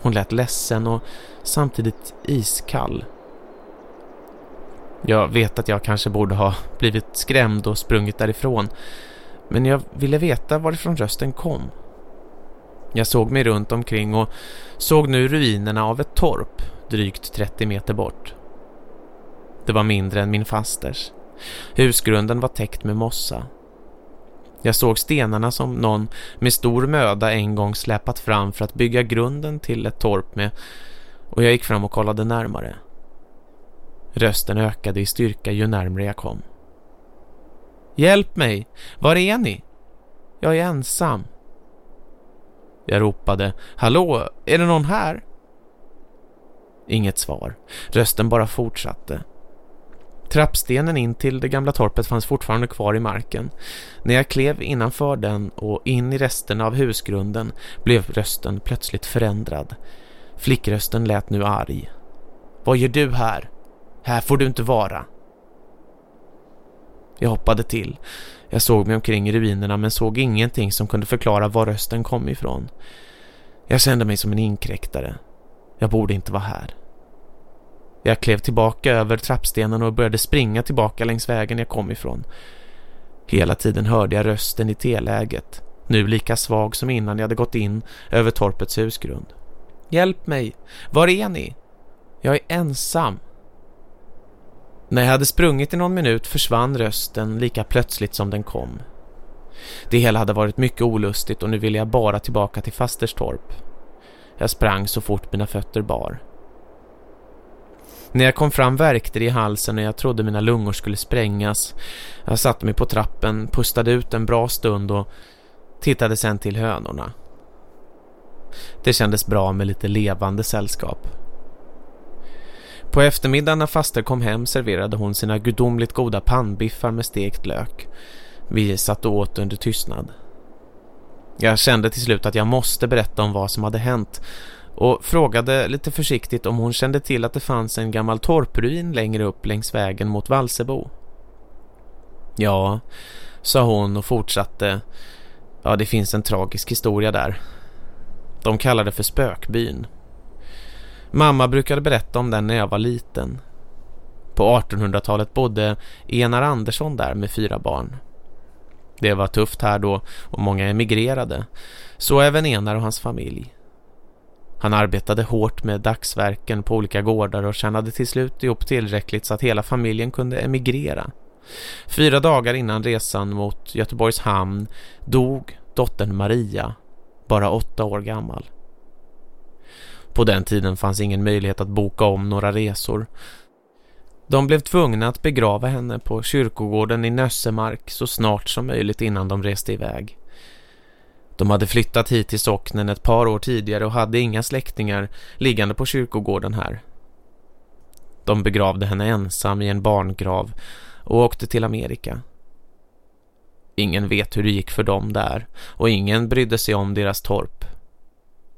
Hon lät ledsen och samtidigt iskall. Jag vet att jag kanske borde ha blivit skrämd och sprungit därifrån. Men jag ville veta varifrån rösten kom. Jag såg mig runt omkring och såg nu ruinerna av ett torp drygt 30 meter bort. Det var mindre än min fasters. Husgrunden var täckt med mossa. Jag såg stenarna som någon med stor möda en gång släpat fram för att bygga grunden till ett torp med och jag gick fram och kollade närmare. Rösten ökade i styrka ju närmare jag kom. Hjälp mig! Var är ni? Jag är ensam. Jag ropade, hallå, är det någon här? Inget svar. Rösten bara fortsatte. Trappstenen in till det gamla torpet fanns fortfarande kvar i marken. När jag klev innanför den och in i resten av husgrunden blev rösten plötsligt förändrad. Flickrösten lät nu arg. Vad gör du här? Här får du inte vara. Jag hoppade till. Jag såg mig omkring i ruinerna men såg ingenting som kunde förklara var rösten kom ifrån. Jag kände mig som en inkräktare. Jag borde inte vara här. Jag klev tillbaka över trappstenen och började springa tillbaka längs vägen jag kom ifrån. Hela tiden hörde jag rösten i teläget, nu lika svag som innan jag hade gått in över torpets husgrund. Hjälp mig! Var är ni? Jag är ensam. När jag hade sprungit i någon minut försvann rösten lika plötsligt som den kom. Det hela hade varit mycket olustigt och nu ville jag bara tillbaka till Fasterstorp. Jag sprang så fort mina fötter bar. När jag kom fram värkte det i halsen och jag trodde mina lungor skulle sprängas. Jag satte mig på trappen, pustade ut en bra stund och tittade sen till hönorna. Det kändes bra med lite levande sällskap. På eftermiddagen när faster kom hem serverade hon sina gudomligt goda pannbiffar med stekt lök. Vi satt och åt under tystnad. Jag kände till slut att jag måste berätta om vad som hade hänt och frågade lite försiktigt om hon kände till att det fanns en gammal torpruin längre upp längs vägen mot Valsebo. Ja, sa hon och fortsatte. Ja, det finns en tragisk historia där. De kallar det för spökbyn. Mamma brukade berätta om den när jag var liten. På 1800-talet bodde Enar Andersson där med fyra barn. Det var tufft här då och många emigrerade. Så även Enar och hans familj. Han arbetade hårt med dagsverken på olika gårdar och tjänade till slut ihop tillräckligt så att hela familjen kunde emigrera. Fyra dagar innan resan mot Göteborgs hamn dog dottern Maria, bara åtta år gammal. På den tiden fanns ingen möjlighet att boka om några resor. De blev tvungna att begrava henne på kyrkogården i Nössemark så snart som möjligt innan de reste iväg. De hade flyttat hit till socknen ett par år tidigare och hade inga släktingar liggande på kyrkogården här. De begravde henne ensam i en barngrav och åkte till Amerika. Ingen vet hur det gick för dem där och ingen brydde sig om deras torp.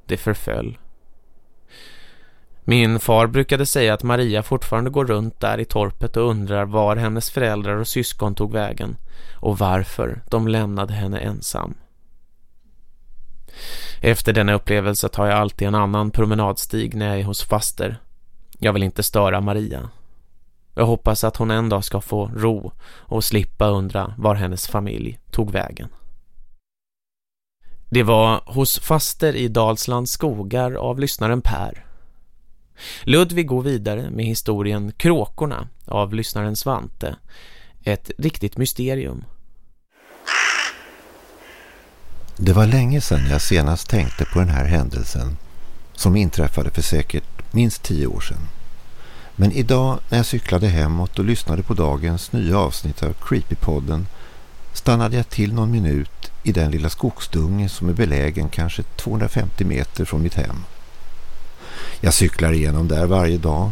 Det förföll. Min far brukade säga att Maria fortfarande går runt där i torpet och undrar var hennes föräldrar och syskon tog vägen och varför de lämnade henne ensam. Efter denna upplevelse tar jag alltid en annan promenadstig när jag är hos faster. Jag vill inte störa Maria. Jag hoppas att hon en dag ska få ro och slippa undra var hennes familj tog vägen. Det var hos faster i Dalslands skogar av lyssnaren Per. Ludvig går vidare med historien Kråkorna av lyssnaren Svante. Ett riktigt mysterium. Det var länge sedan jag senast tänkte på den här händelsen som inträffade för säkert minst tio år sedan. Men idag när jag cyklade hemåt och lyssnade på dagens nya avsnitt av Creepypodden stannade jag till någon minut i den lilla skogsdunge som är belägen kanske 250 meter från mitt hem. Jag cyklar igenom där varje dag,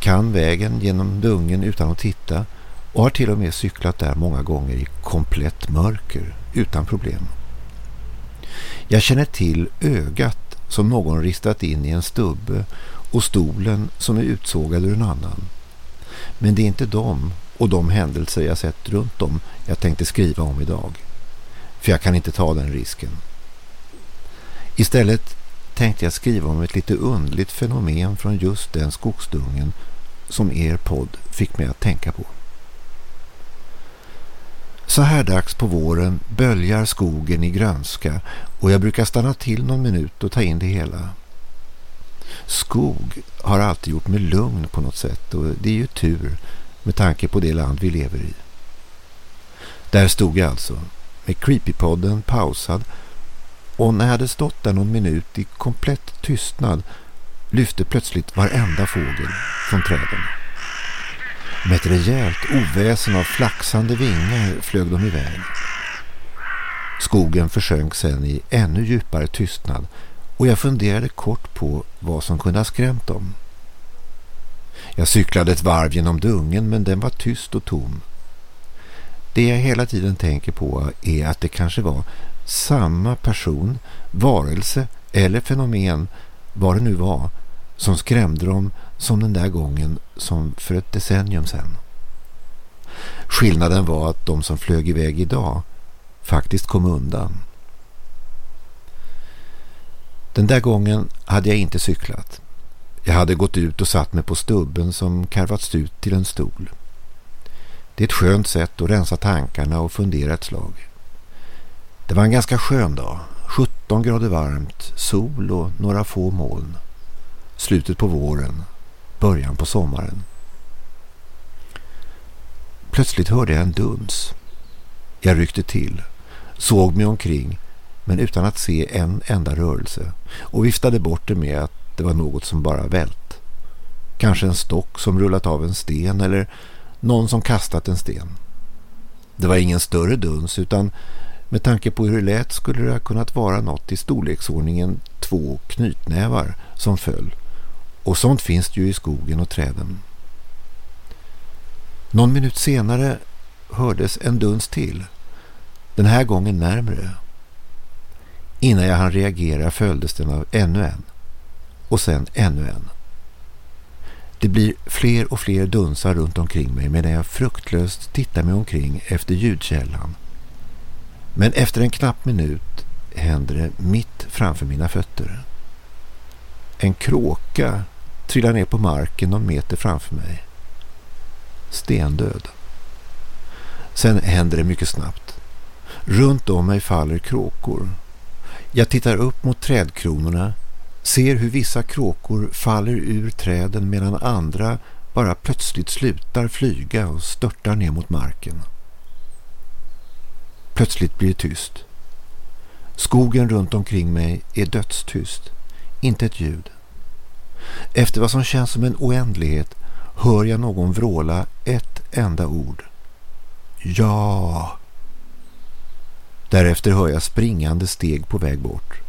kan vägen genom dungen utan att titta och har till och med cyklat där många gånger i komplett mörker utan problem. Jag känner till ögat som någon ristat in i en stubbe och stolen som är utsågad ur en annan. Men det är inte dem och de händelser jag sett runt om jag tänkte skriva om idag. För jag kan inte ta den risken. Istället tänkte jag skriva om ett lite undligt fenomen från just den skogsdungen som er podd fick mig att tänka på. Så här dags på våren böljar skogen i grönska och jag brukar stanna till någon minut och ta in det hela. Skog har alltid gjort mig lugn på något sätt och det är ju tur med tanke på det land vi lever i. Där stod jag alltså med Creepypodden pausad och när jag hade stått där någon minut i komplett tystnad lyfte plötsligt varenda fågel från träden. Med ett rejält oväsen av flaxande vingar flög de iväg. Skogen försönk sen i ännu djupare tystnad och jag funderade kort på vad som kunde ha skrämt dem. Jag cyklade ett varv genom dungen men den var tyst och tom. Det jag hela tiden tänker på är att det kanske var samma person, varelse eller fenomen, vad det nu var, som skrämde dem som den där gången som för ett decennium sedan. Skillnaden var att de som flög iväg idag faktiskt kom undan. Den där gången hade jag inte cyklat. Jag hade gått ut och satt mig på stubben som karvats ut till en stol. Det är ett skönt sätt att rensa tankarna och fundera ett slag. Det var en ganska skön dag. 17 grader varmt, sol och några få moln. Slutet på våren, början på sommaren. Plötsligt hörde jag en duns. Jag ryckte till, såg mig omkring men utan att se en enda rörelse och viftade bort det med att det var något som bara vält. Kanske en stock som rullat av en sten eller någon som kastat en sten. Det var ingen större duns utan med tanke på hur det lät skulle det ha kunnat vara något i storleksordningen två knytnävar som föll. Och sånt finns det ju i skogen och träden. Någon minut senare hördes en duns till. Den här gången närmre. Innan jag hann reagera följdes den av ännu en. Och sen ännu en. Det blir fler och fler dunsar runt omkring mig medan jag fruktlöst tittar mig omkring efter ljudkällan. Men efter en knapp minut händer det mitt framför mina fötter. En kråka trillar ner på marken någon meter framför mig. Stendöd. Sen händer det mycket snabbt. Runt om mig faller kråkor. Jag tittar upp mot trädkronorna, ser hur vissa kråkor faller ur träden medan andra bara plötsligt slutar flyga och störtar ner mot marken. Plötsligt blir det tyst. Skogen runt omkring mig är dödstyst. Inte ett ljud. Efter vad som känns som en oändlighet hör jag någon vråla ett enda ord. Ja. Därefter hör jag springande steg på väg bort.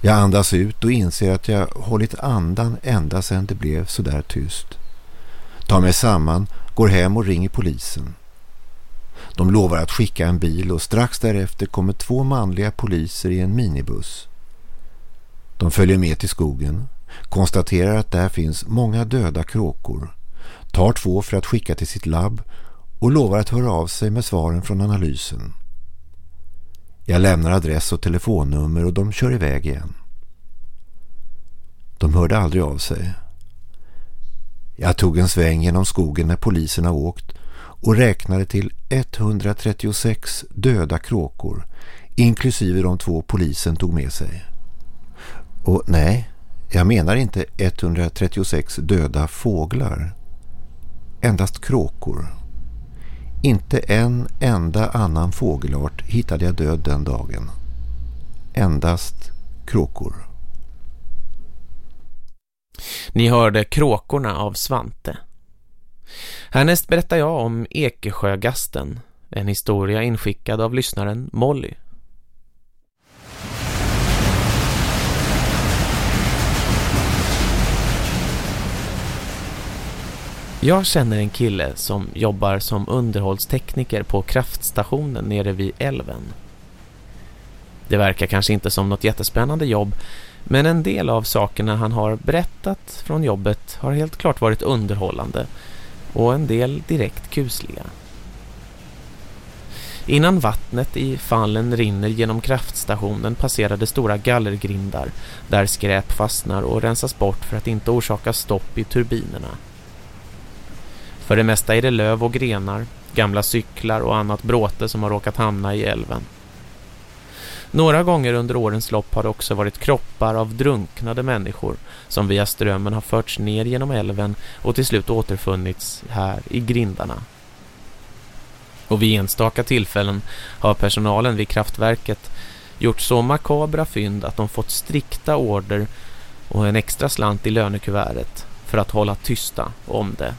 Jag andas ut och inser att jag hållit andan ända sedan det blev så där tyst. Tar mig samman, går hem och ringer polisen. De lovar att skicka en bil och strax därefter kommer två manliga poliser i en minibuss. De följer med till skogen, konstaterar att där finns många döda kråkor, tar två för att skicka till sitt labb och lovar att höra av sig med svaren från analysen. Jag lämnar adress och telefonnummer och de kör iväg igen. De hörde aldrig av sig. Jag tog en sväng genom skogen när poliserna åkt och räknade till 136 döda kråkor inklusive de två polisen tog med sig. Och nej, jag menar inte 136 döda fåglar. Endast kråkor. Inte en enda annan fågelart hittade jag död den dagen. Endast kråkor. Ni hörde Kråkorna av Svante. Härnäst berättar jag om Ekesjögasten, en historia inskickad av lyssnaren Molly. Jag känner en kille som jobbar som underhållstekniker på kraftstationen nere vid älven. Det verkar kanske inte som något jättespännande jobb men en del av sakerna han har berättat från jobbet har helt klart varit underhållande och en del direkt kusliga. Innan vattnet i fallen rinner genom kraftstationen passerade stora gallergrindar där skräp fastnar och rensas bort för att inte orsaka stopp i turbinerna. För det mesta är det löv och grenar, gamla cyklar och annat bråte som har råkat hamna i älven. Några gånger under årens lopp har det också varit kroppar av drunknade människor som via strömmen har förts ner genom älven och till slut återfunnits här i grindarna. Och vid enstaka tillfällen har personalen vid kraftverket gjort så makabra fynd att de fått strikta order och en extra slant i lönekuvertet för att hålla tysta om det.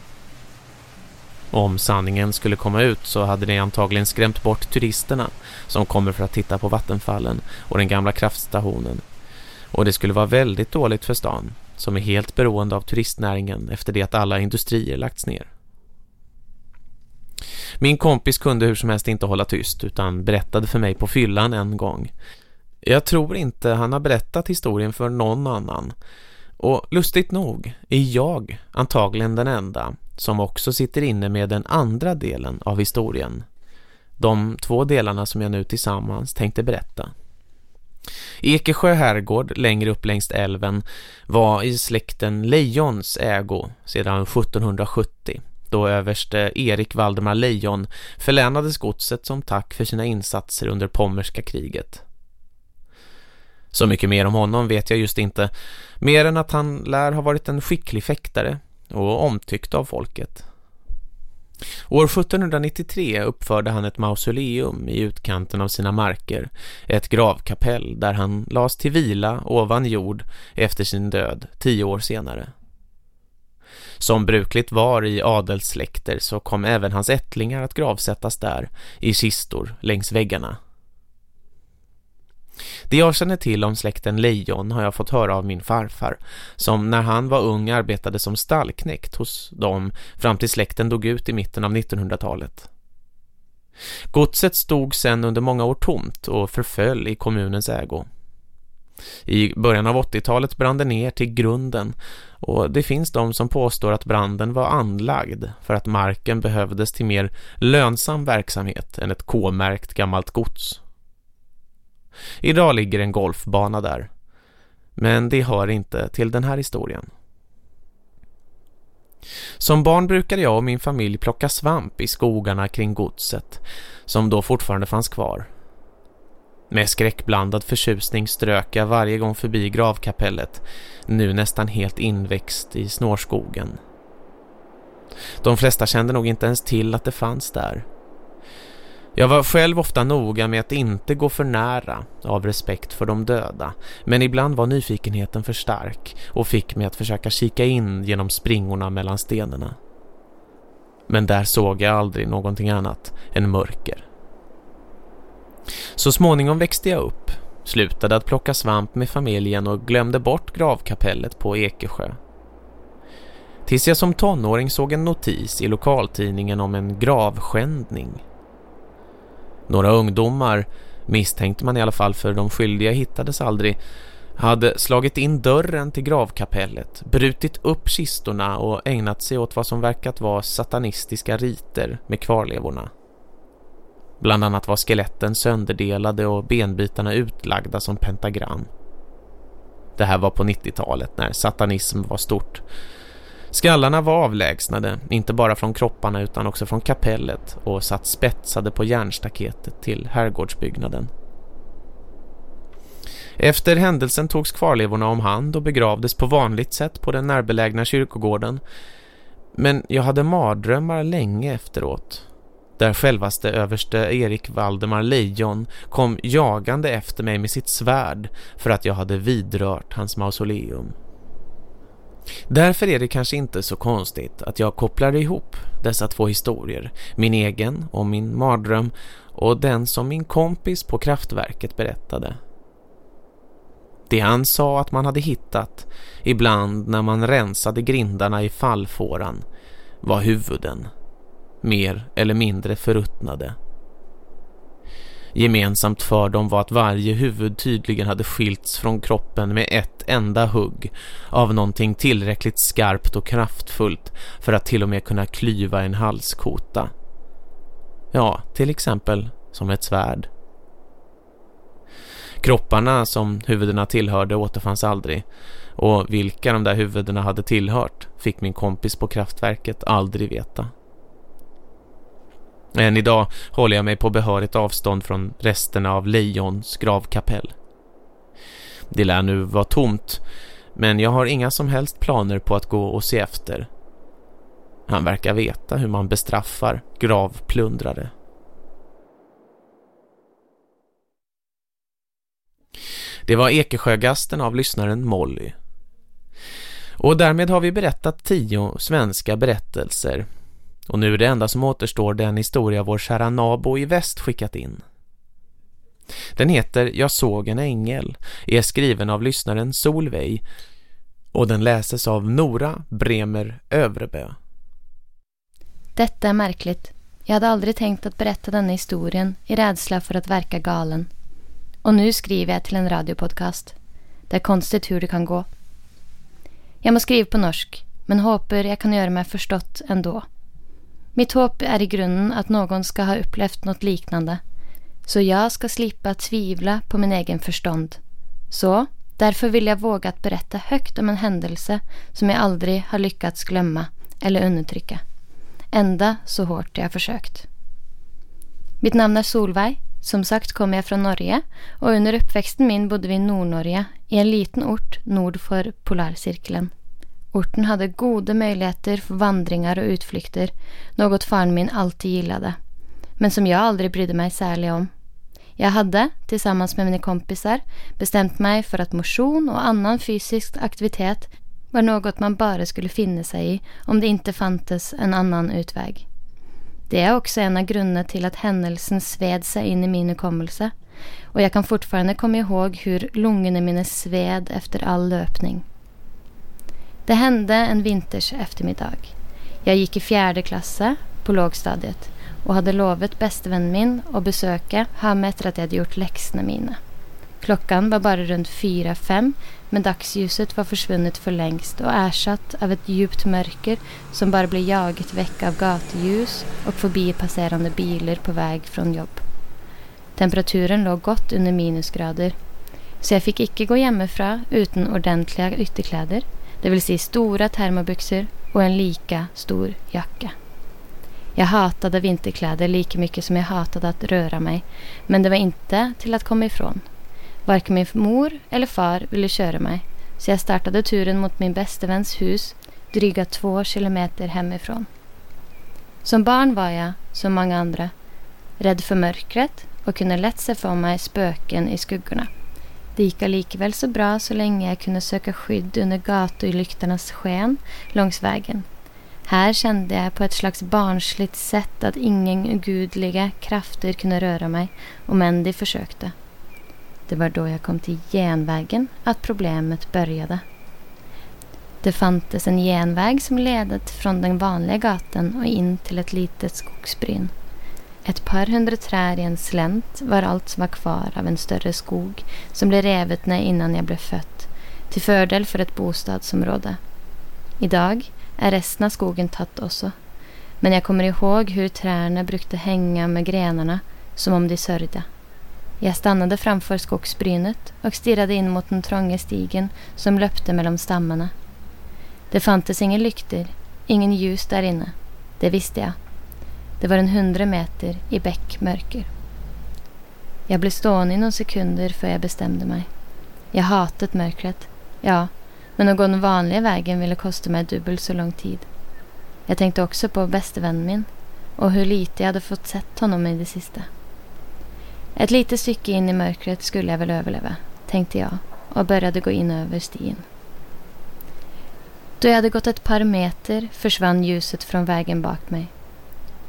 Om sanningen skulle komma ut så hade det antagligen skrämt bort turisterna som kommer för att titta på vattenfallen och den gamla kraftstationen. Och det skulle vara väldigt dåligt för stan som är helt beroende av turistnäringen efter det att alla industrier lagts ner. Min kompis kunde hur som helst inte hålla tyst utan berättade för mig på fyllan en gång. Jag tror inte han har berättat historien för någon annan. Och lustigt nog är jag antagligen den enda som också sitter inne med den andra delen av historien. De två delarna som jag nu tillsammans tänkte berätta. Ekesjö herrgård längre upp längs älven var i släkten Lejons ägo sedan 1770 då överste Erik Valdemar Lejon förlänades godset som tack för sina insatser under pommerska kriget. Så mycket mer om honom vet jag just inte, mer än att han lär ha varit en skicklig fäktare och omtyckt av folket. År 1793 uppförde han ett mausoleum i utkanten av sina marker, ett gravkapell där han lades till vila ovan jord efter sin död tio år senare. Som brukligt var i adelssläkter så kom även hans ättlingar att gravsättas där, i kistor längs väggarna. Det jag känner till om släkten Lejon har jag fått höra av min farfar, som när han var ung arbetade som stallknäckt hos dem fram till släkten dog ut i mitten av 1900-talet. Godset stod sedan under många år tomt och förföll i kommunens ägo. I början av 80-talet brann det ner till grunden och det finns de som påstår att branden var anlagd för att marken behövdes till mer lönsam verksamhet än ett K-märkt gammalt gods. Idag ligger en golfbana där, men det hör inte till den här historien. Som barn brukade jag och min familj plocka svamp i skogarna kring godset, som då fortfarande fanns kvar. Med skräckblandad förtjusning strök jag varje gång förbi gravkapellet, nu nästan helt inväxt i snårskogen. De flesta kände nog inte ens till att det fanns där. Jag var själv ofta noga med att inte gå för nära av respekt för de döda, men ibland var nyfikenheten för stark och fick mig att försöka kika in genom springorna mellan stenarna. Men där såg jag aldrig någonting annat än mörker. Så småningom växte jag upp, slutade att plocka svamp med familjen och glömde bort gravkapellet på Ekesjö. Tills jag som tonåring såg en notis i lokaltidningen om en gravskändning. Några ungdomar, misstänkte man i alla fall för de skyldiga hittades aldrig, hade slagit in dörren till gravkapellet, brutit upp kistorna och ägnat sig åt vad som verkat vara satanistiska riter med kvarlevorna. Bland annat var skeletten sönderdelade och benbitarna utlagda som pentagram. Det här var på 90-talet när satanism var stort. Skallarna var avlägsnade, inte bara från kropparna utan också från kapellet och satt spetsade på järnstaketet till herrgårdsbyggnaden. Efter händelsen togs kvarlevorna om hand och begravdes på vanligt sätt på den närbelägna kyrkogården. Men jag hade mardrömmar länge efteråt där självaste överste Erik Valdemar Lejon kom jagande efter mig med sitt svärd för att jag hade vidrört hans mausoleum. Därför är det kanske inte så konstigt att jag kopplar ihop dessa två historier, min egen och min mardröm och den som min kompis på kraftverket berättade. Det han sa att man hade hittat, ibland när man rensade grindarna i fallfåran, var huvuden mer eller mindre förruttnade. Gemensamt för dem var att varje huvud tydligen hade skilts från kroppen med ett enda hugg av någonting tillräckligt skarpt och kraftfullt för att till och med kunna klyva en halskota. Ja, till exempel som ett svärd. Kropparna som huvudena tillhörde återfanns aldrig och vilka de där huvudena hade tillhört fick min kompis på kraftverket aldrig veta. Än idag håller jag mig på behörigt avstånd från resterna av Lejons gravkapell. Det lär nu vara tomt, men jag har inga som helst planer på att gå och se efter. Han verkar veta hur man bestraffar gravplundrare. Det var Ekesjögasten av lyssnaren Molly. Och därmed har vi berättat tio svenska berättelser och nu är det enda som återstår den historia vår kära Nabo i väst skickat in. Den heter Jag såg en ängel, är skriven av lyssnaren Solveig och den läses av Nora Bremer Övrebö. Detta är märkligt. Jag hade aldrig tänkt att berätta denna historien i rädsla för att verka galen. Och nu skriver jag till en radiopodcast. Det är konstigt hur det kan gå. Jag må skriva på norsk, men hoppas jag kan göra mig förstått ändå. Mitt hopp är i grunden att någon ska ha upplevt något liknande. Så jag ska slippa tvivla på min egen förstånd. Så, därför vill jag våga att berätta högt om en händelse som jag aldrig har lyckats glömma eller undertrycka. Ända så hårt jag försökt. Mitt namn är Solveig. Som sagt kommer jag från Norge och under uppväxten min bodde vi i Nordnorge i en liten ort nord för polarcirkeln. Orten hade goda möjligheter för vandringar och utflykter, något far min alltid gillade. Men som jag aldrig brydde mig särskilt om. Jag hade, tillsammans med mina kompisar, bestämt mig för att motion och annan fysisk aktivitet var något man bara skulle finna sig i om det inte fanns en annan utväg. Det är också en av grunderna till att händelsen sved sig in i min hukommelse och jag kan fortfarande komma ihåg hur lungorna mina sved efter all löpning. Det hände en vinters eftermiddag. Jag gick i fjärde klasse på lågstadiet och hade lovat bästevännen min att besöka honom efter att jag hade gjort läxorna mina. Klockan var bara runt fyra, fem men dagsljuset var försvunnet för längst och ersatt av ett djupt mörker som bara blev jagat väck av gatuljus och förbipasserande bilar på väg från jobb. Temperaturen låg gott under minusgrader så jag fick icke gå hemifrån utan ordentliga ytterkläder, det vill säga stora termobyxor och en lika stor jacka. Jag hatade vinterkläder lika mycket som jag hatade att röra mig, men det var inte till att komma ifrån. Varken min mor eller far ville köra mig, så jag startade turen mot min bäste väns hus dryga två kilometer hemifrån. Som barn var jag, som många andra, rädd för mörkret och kunde lätt se för mig spöken i skuggorna. Det gick likväl så bra så länge jag kunde söka skydd under gatulyktarnas sken längs vägen. Här kände jag på ett slags barnsligt sätt att ingen gudliga krafter kunde röra mig, om än de försökte. Det var då jag kom till genvägen att problemet började. Det fanns en genväg som ledde från den vanliga gatan och in till ett litet skogsbryn. Ett par hundra träd i en slänt var allt som var kvar av en större skog som blev revet innan jag blev född, till fördel för ett bostadsområde. Idag är resten av skogen tatt också, men jag kommer ihåg hur träden brukade hänga med grenarna som om de sörjde. Jag stannade framför skogsbrynet och stirrade in mot den trånga stigen som löpte mellan stammarna. Det fanns inga lyktor, ingen ljus där inne. Det visste jag. Det var en hundra meter i bäckmörker. Jag blev stående i några sekunder för jag bestämde mig. Jag hatat mörkret. Ja, men att gå den vanliga vägen ville kosta mig dubbelt så lång tid. Jag tänkte också på bäste vännen min och hur lite jag hade fått sett honom i det sista. Ett litet stycke in i mörkret skulle jag väl överleva, tänkte jag och började gå in över stien. Då jag hade gått ett par meter försvann ljuset från vägen bak mig.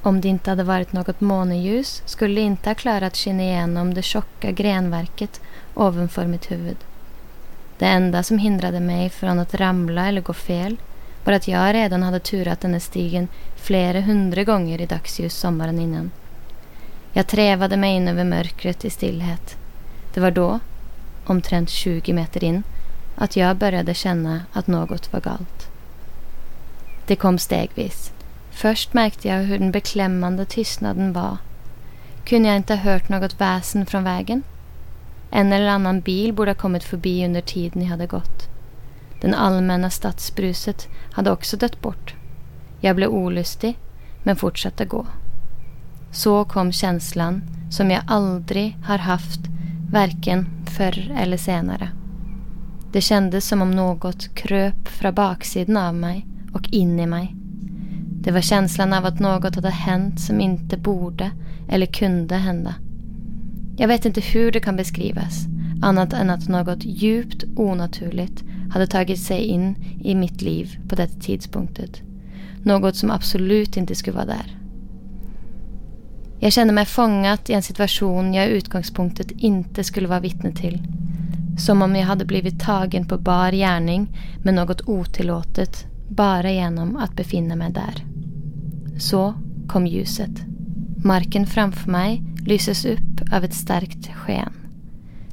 Om det inte hade varit något måneljus skulle det inte ha klarat skina igenom det tjocka grenverket ovanför mitt huvud. Det enda som hindrade mig från att ramla eller gå fel var att jag redan hade turat den här stigen flera hundra gånger i dagsljus sommaren innan. Jag trävade mig in över mörkret i stillhet. Det var då, omtrent 20 meter in, att jag började känna att något var galt. Det kom stegvis. Först märkte jag hur den beklämmande tystnaden var. Kunde jag inte ha hört något väsen från vägen? En eller annan bil borde ha kommit förbi under tiden jag hade gått. Den allmänna stadsbruset hade också dött bort. Jag blev olustig, men fortsatte gå. Så kom känslan som jag aldrig har haft, varken förr eller senare. Det kändes som om något kröp från baksidan av mig och in i mig. Det var känslan av att något hade hänt som inte borde eller kunde hända. Jag vet inte hur det kan beskrivas, annat än att något djupt onaturligt hade tagit sig in i mitt liv på det tidspunktet. Något som absolut inte skulle vara där. Jag kände mig fångat i en situation jag i utgångspunktet inte skulle vara vittne till. Som om jag hade blivit tagen på bar gärning med något otillåtet bara genom att befinna mig där. Så kom ljuset. Marken framför mig lyses upp av ett starkt sken.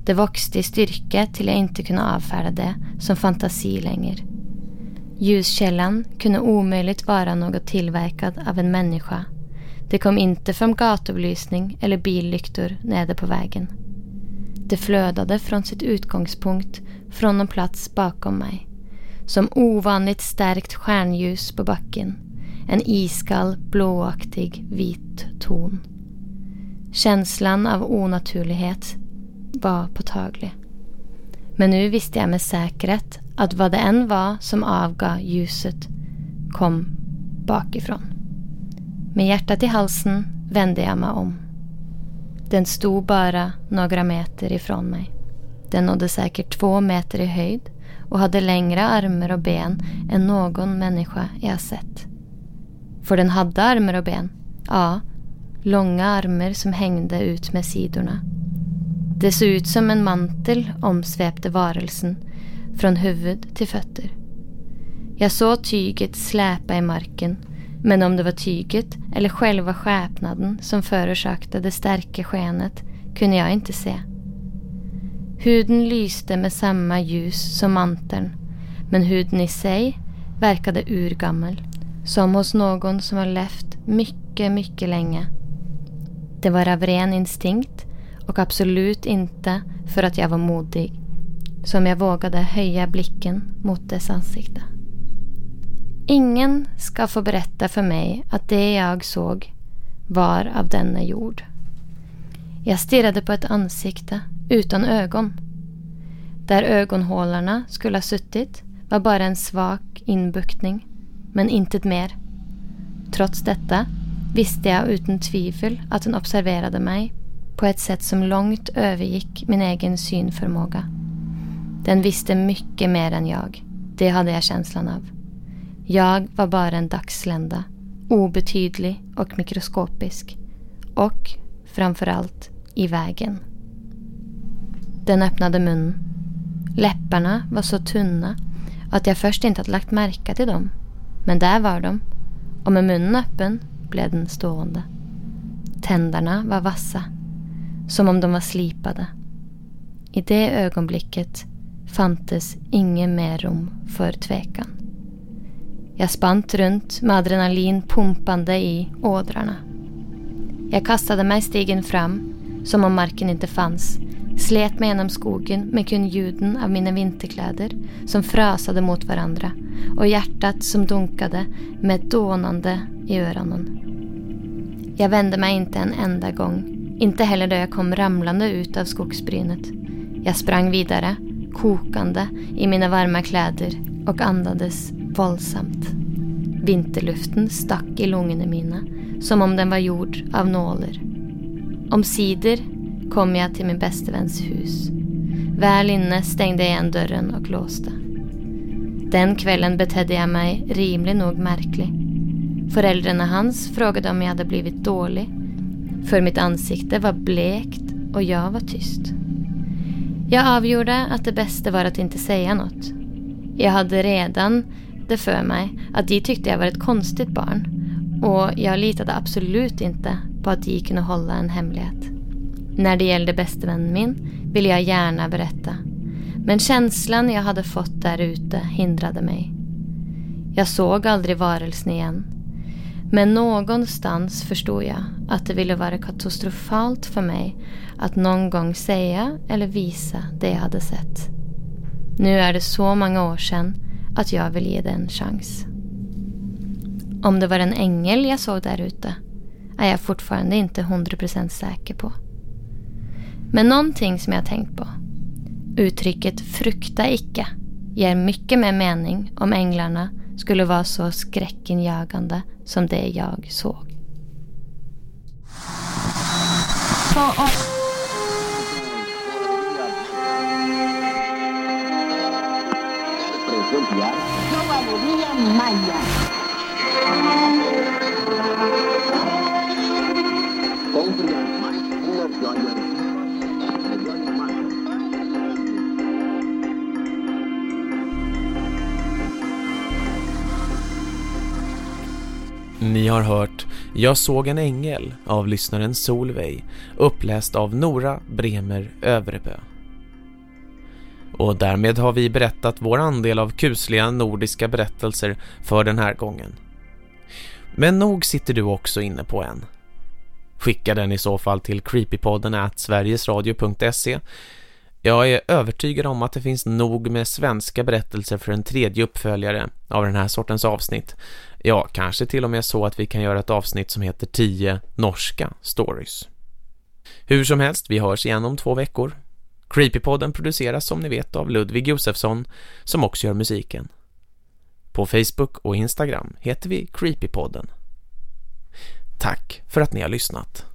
Det växte i styrka till jag inte kunde avfärda det som fantasi längre. Ljuskällan kunde omöjligt vara något tillverkat av en människa det kom inte från gatubelysning eller billyktor nere på vägen. Det flödade från sitt utgångspunkt från en plats bakom mig. Som ovanligt starkt stjärnljus på backen. En iskall blåaktig vit ton. Känslan av onaturlighet var påtaglig. Men nu visste jag med säkerhet att vad det än var som avgav ljuset kom bakifrån. Med hjärtat i halsen vände jag mig om. Den stod bara några meter ifrån mig. Den nådde säkert två meter i höjd och hade längre armar och ben än någon människa jag sett. För den hade armar och ben, ja, långa armar som hängde ut med sidorna. Det såg ut som en mantel omsvepte varelsen från huvud till fötter. Jag såg tyget släpa i marken men om det var tyget eller själva skepnaden som förorsakade det starka skenet kunde jag inte se. Huden lyste med samma ljus som manteln men huden i sig verkade urgammal. Som hos någon som har levt mycket, mycket länge. Det var av ren instinkt och absolut inte för att jag var modig som jag vågade höja blicken mot dess ansikte. Ingen ska få berätta för mig att det jag såg var av denna jord. Jag stirrade på ett ansikte utan ögon. Där ögonhålarna skulle ha suttit var bara en svag inbuktning, men intet mer. Trots detta visste jag utan tvivel att den observerade mig på ett sätt som långt övergick min egen synförmåga. Den visste mycket mer än jag. Det hade jag känslan av. Jag var bara en dagslända, obetydlig och mikroskopisk. Och framförallt i vägen. Den öppnade munnen. Läpparna var så tunna att jag först inte hade lagt märke till dem. Men där var de. Och med munnen öppen blev den stående. Tänderna var vassa. Som om de var slipade. I det ögonblicket fanns inget mer rum för tvekan. Jag spant runt med adrenalin pumpande i ådrarna. Jag kastade mig stigen fram, som om marken inte fanns, slet mig genom skogen med kun ljuden av mina vinterkläder som frasade mot varandra och hjärtat som dunkade med dånande i öronen. Jag vände mig inte en enda gång, inte heller då jag kom ramlande ut av skogsbrynet. Jag sprang vidare, kokande i mina varma kläder och andades våldsamt. Vinterluften stack i lungorna mina som om den var gjord av nålar. Omsider kom jag till min bäste väns hus. Väl inne stängde jag igen dörren och låste. Den kvällen betedde jag mig rimligt nog märklig. Föräldrarna hans frågade om jag hade blivit dålig. För mitt ansikte var blekt och jag var tyst. Jag avgjorde att det bästa var att inte säga något. Jag hade redan det för mig att de tyckte jag var ett konstigt barn och jag litade absolut inte på att de kunde hålla en hemlighet. När det gällde bäste vännen min ville jag gärna berätta. Men känslan jag hade fått där ute hindrade mig. Jag såg aldrig varelsen igen. Men någonstans förstod jag att det ville vara katastrofalt för mig att någon gång säga eller visa det jag hade sett. Nu är det så många år sedan att jag vill ge det en chans. Om det var en ängel jag såg där ute är jag fortfarande inte 100% säker på. Men någonting som jag tänkt på. Uttrycket frukta icke ger mycket mer mening om änglarna skulle vara så skräckinjagande som det jag såg. Ni har hört Jag såg en ängel av lyssnaren Solveig uppläst av Nora Bremer Överbö. Och därmed har vi berättat vår andel av kusliga nordiska berättelser för den här gången. Men nog sitter du också inne på en. Skicka den i så fall till creepypodden at sverigesradio.se jag är övertygad om att det finns nog med svenska berättelser för en tredje uppföljare av den här sortens avsnitt. Ja, kanske till och med så att vi kan göra ett avsnitt som heter 10 norska stories. Hur som helst, vi hörs igen om två veckor. Creepypodden produceras som ni vet av Ludvig Josefsson som också gör musiken. På Facebook och Instagram heter vi Creepypodden. Tack för att ni har lyssnat.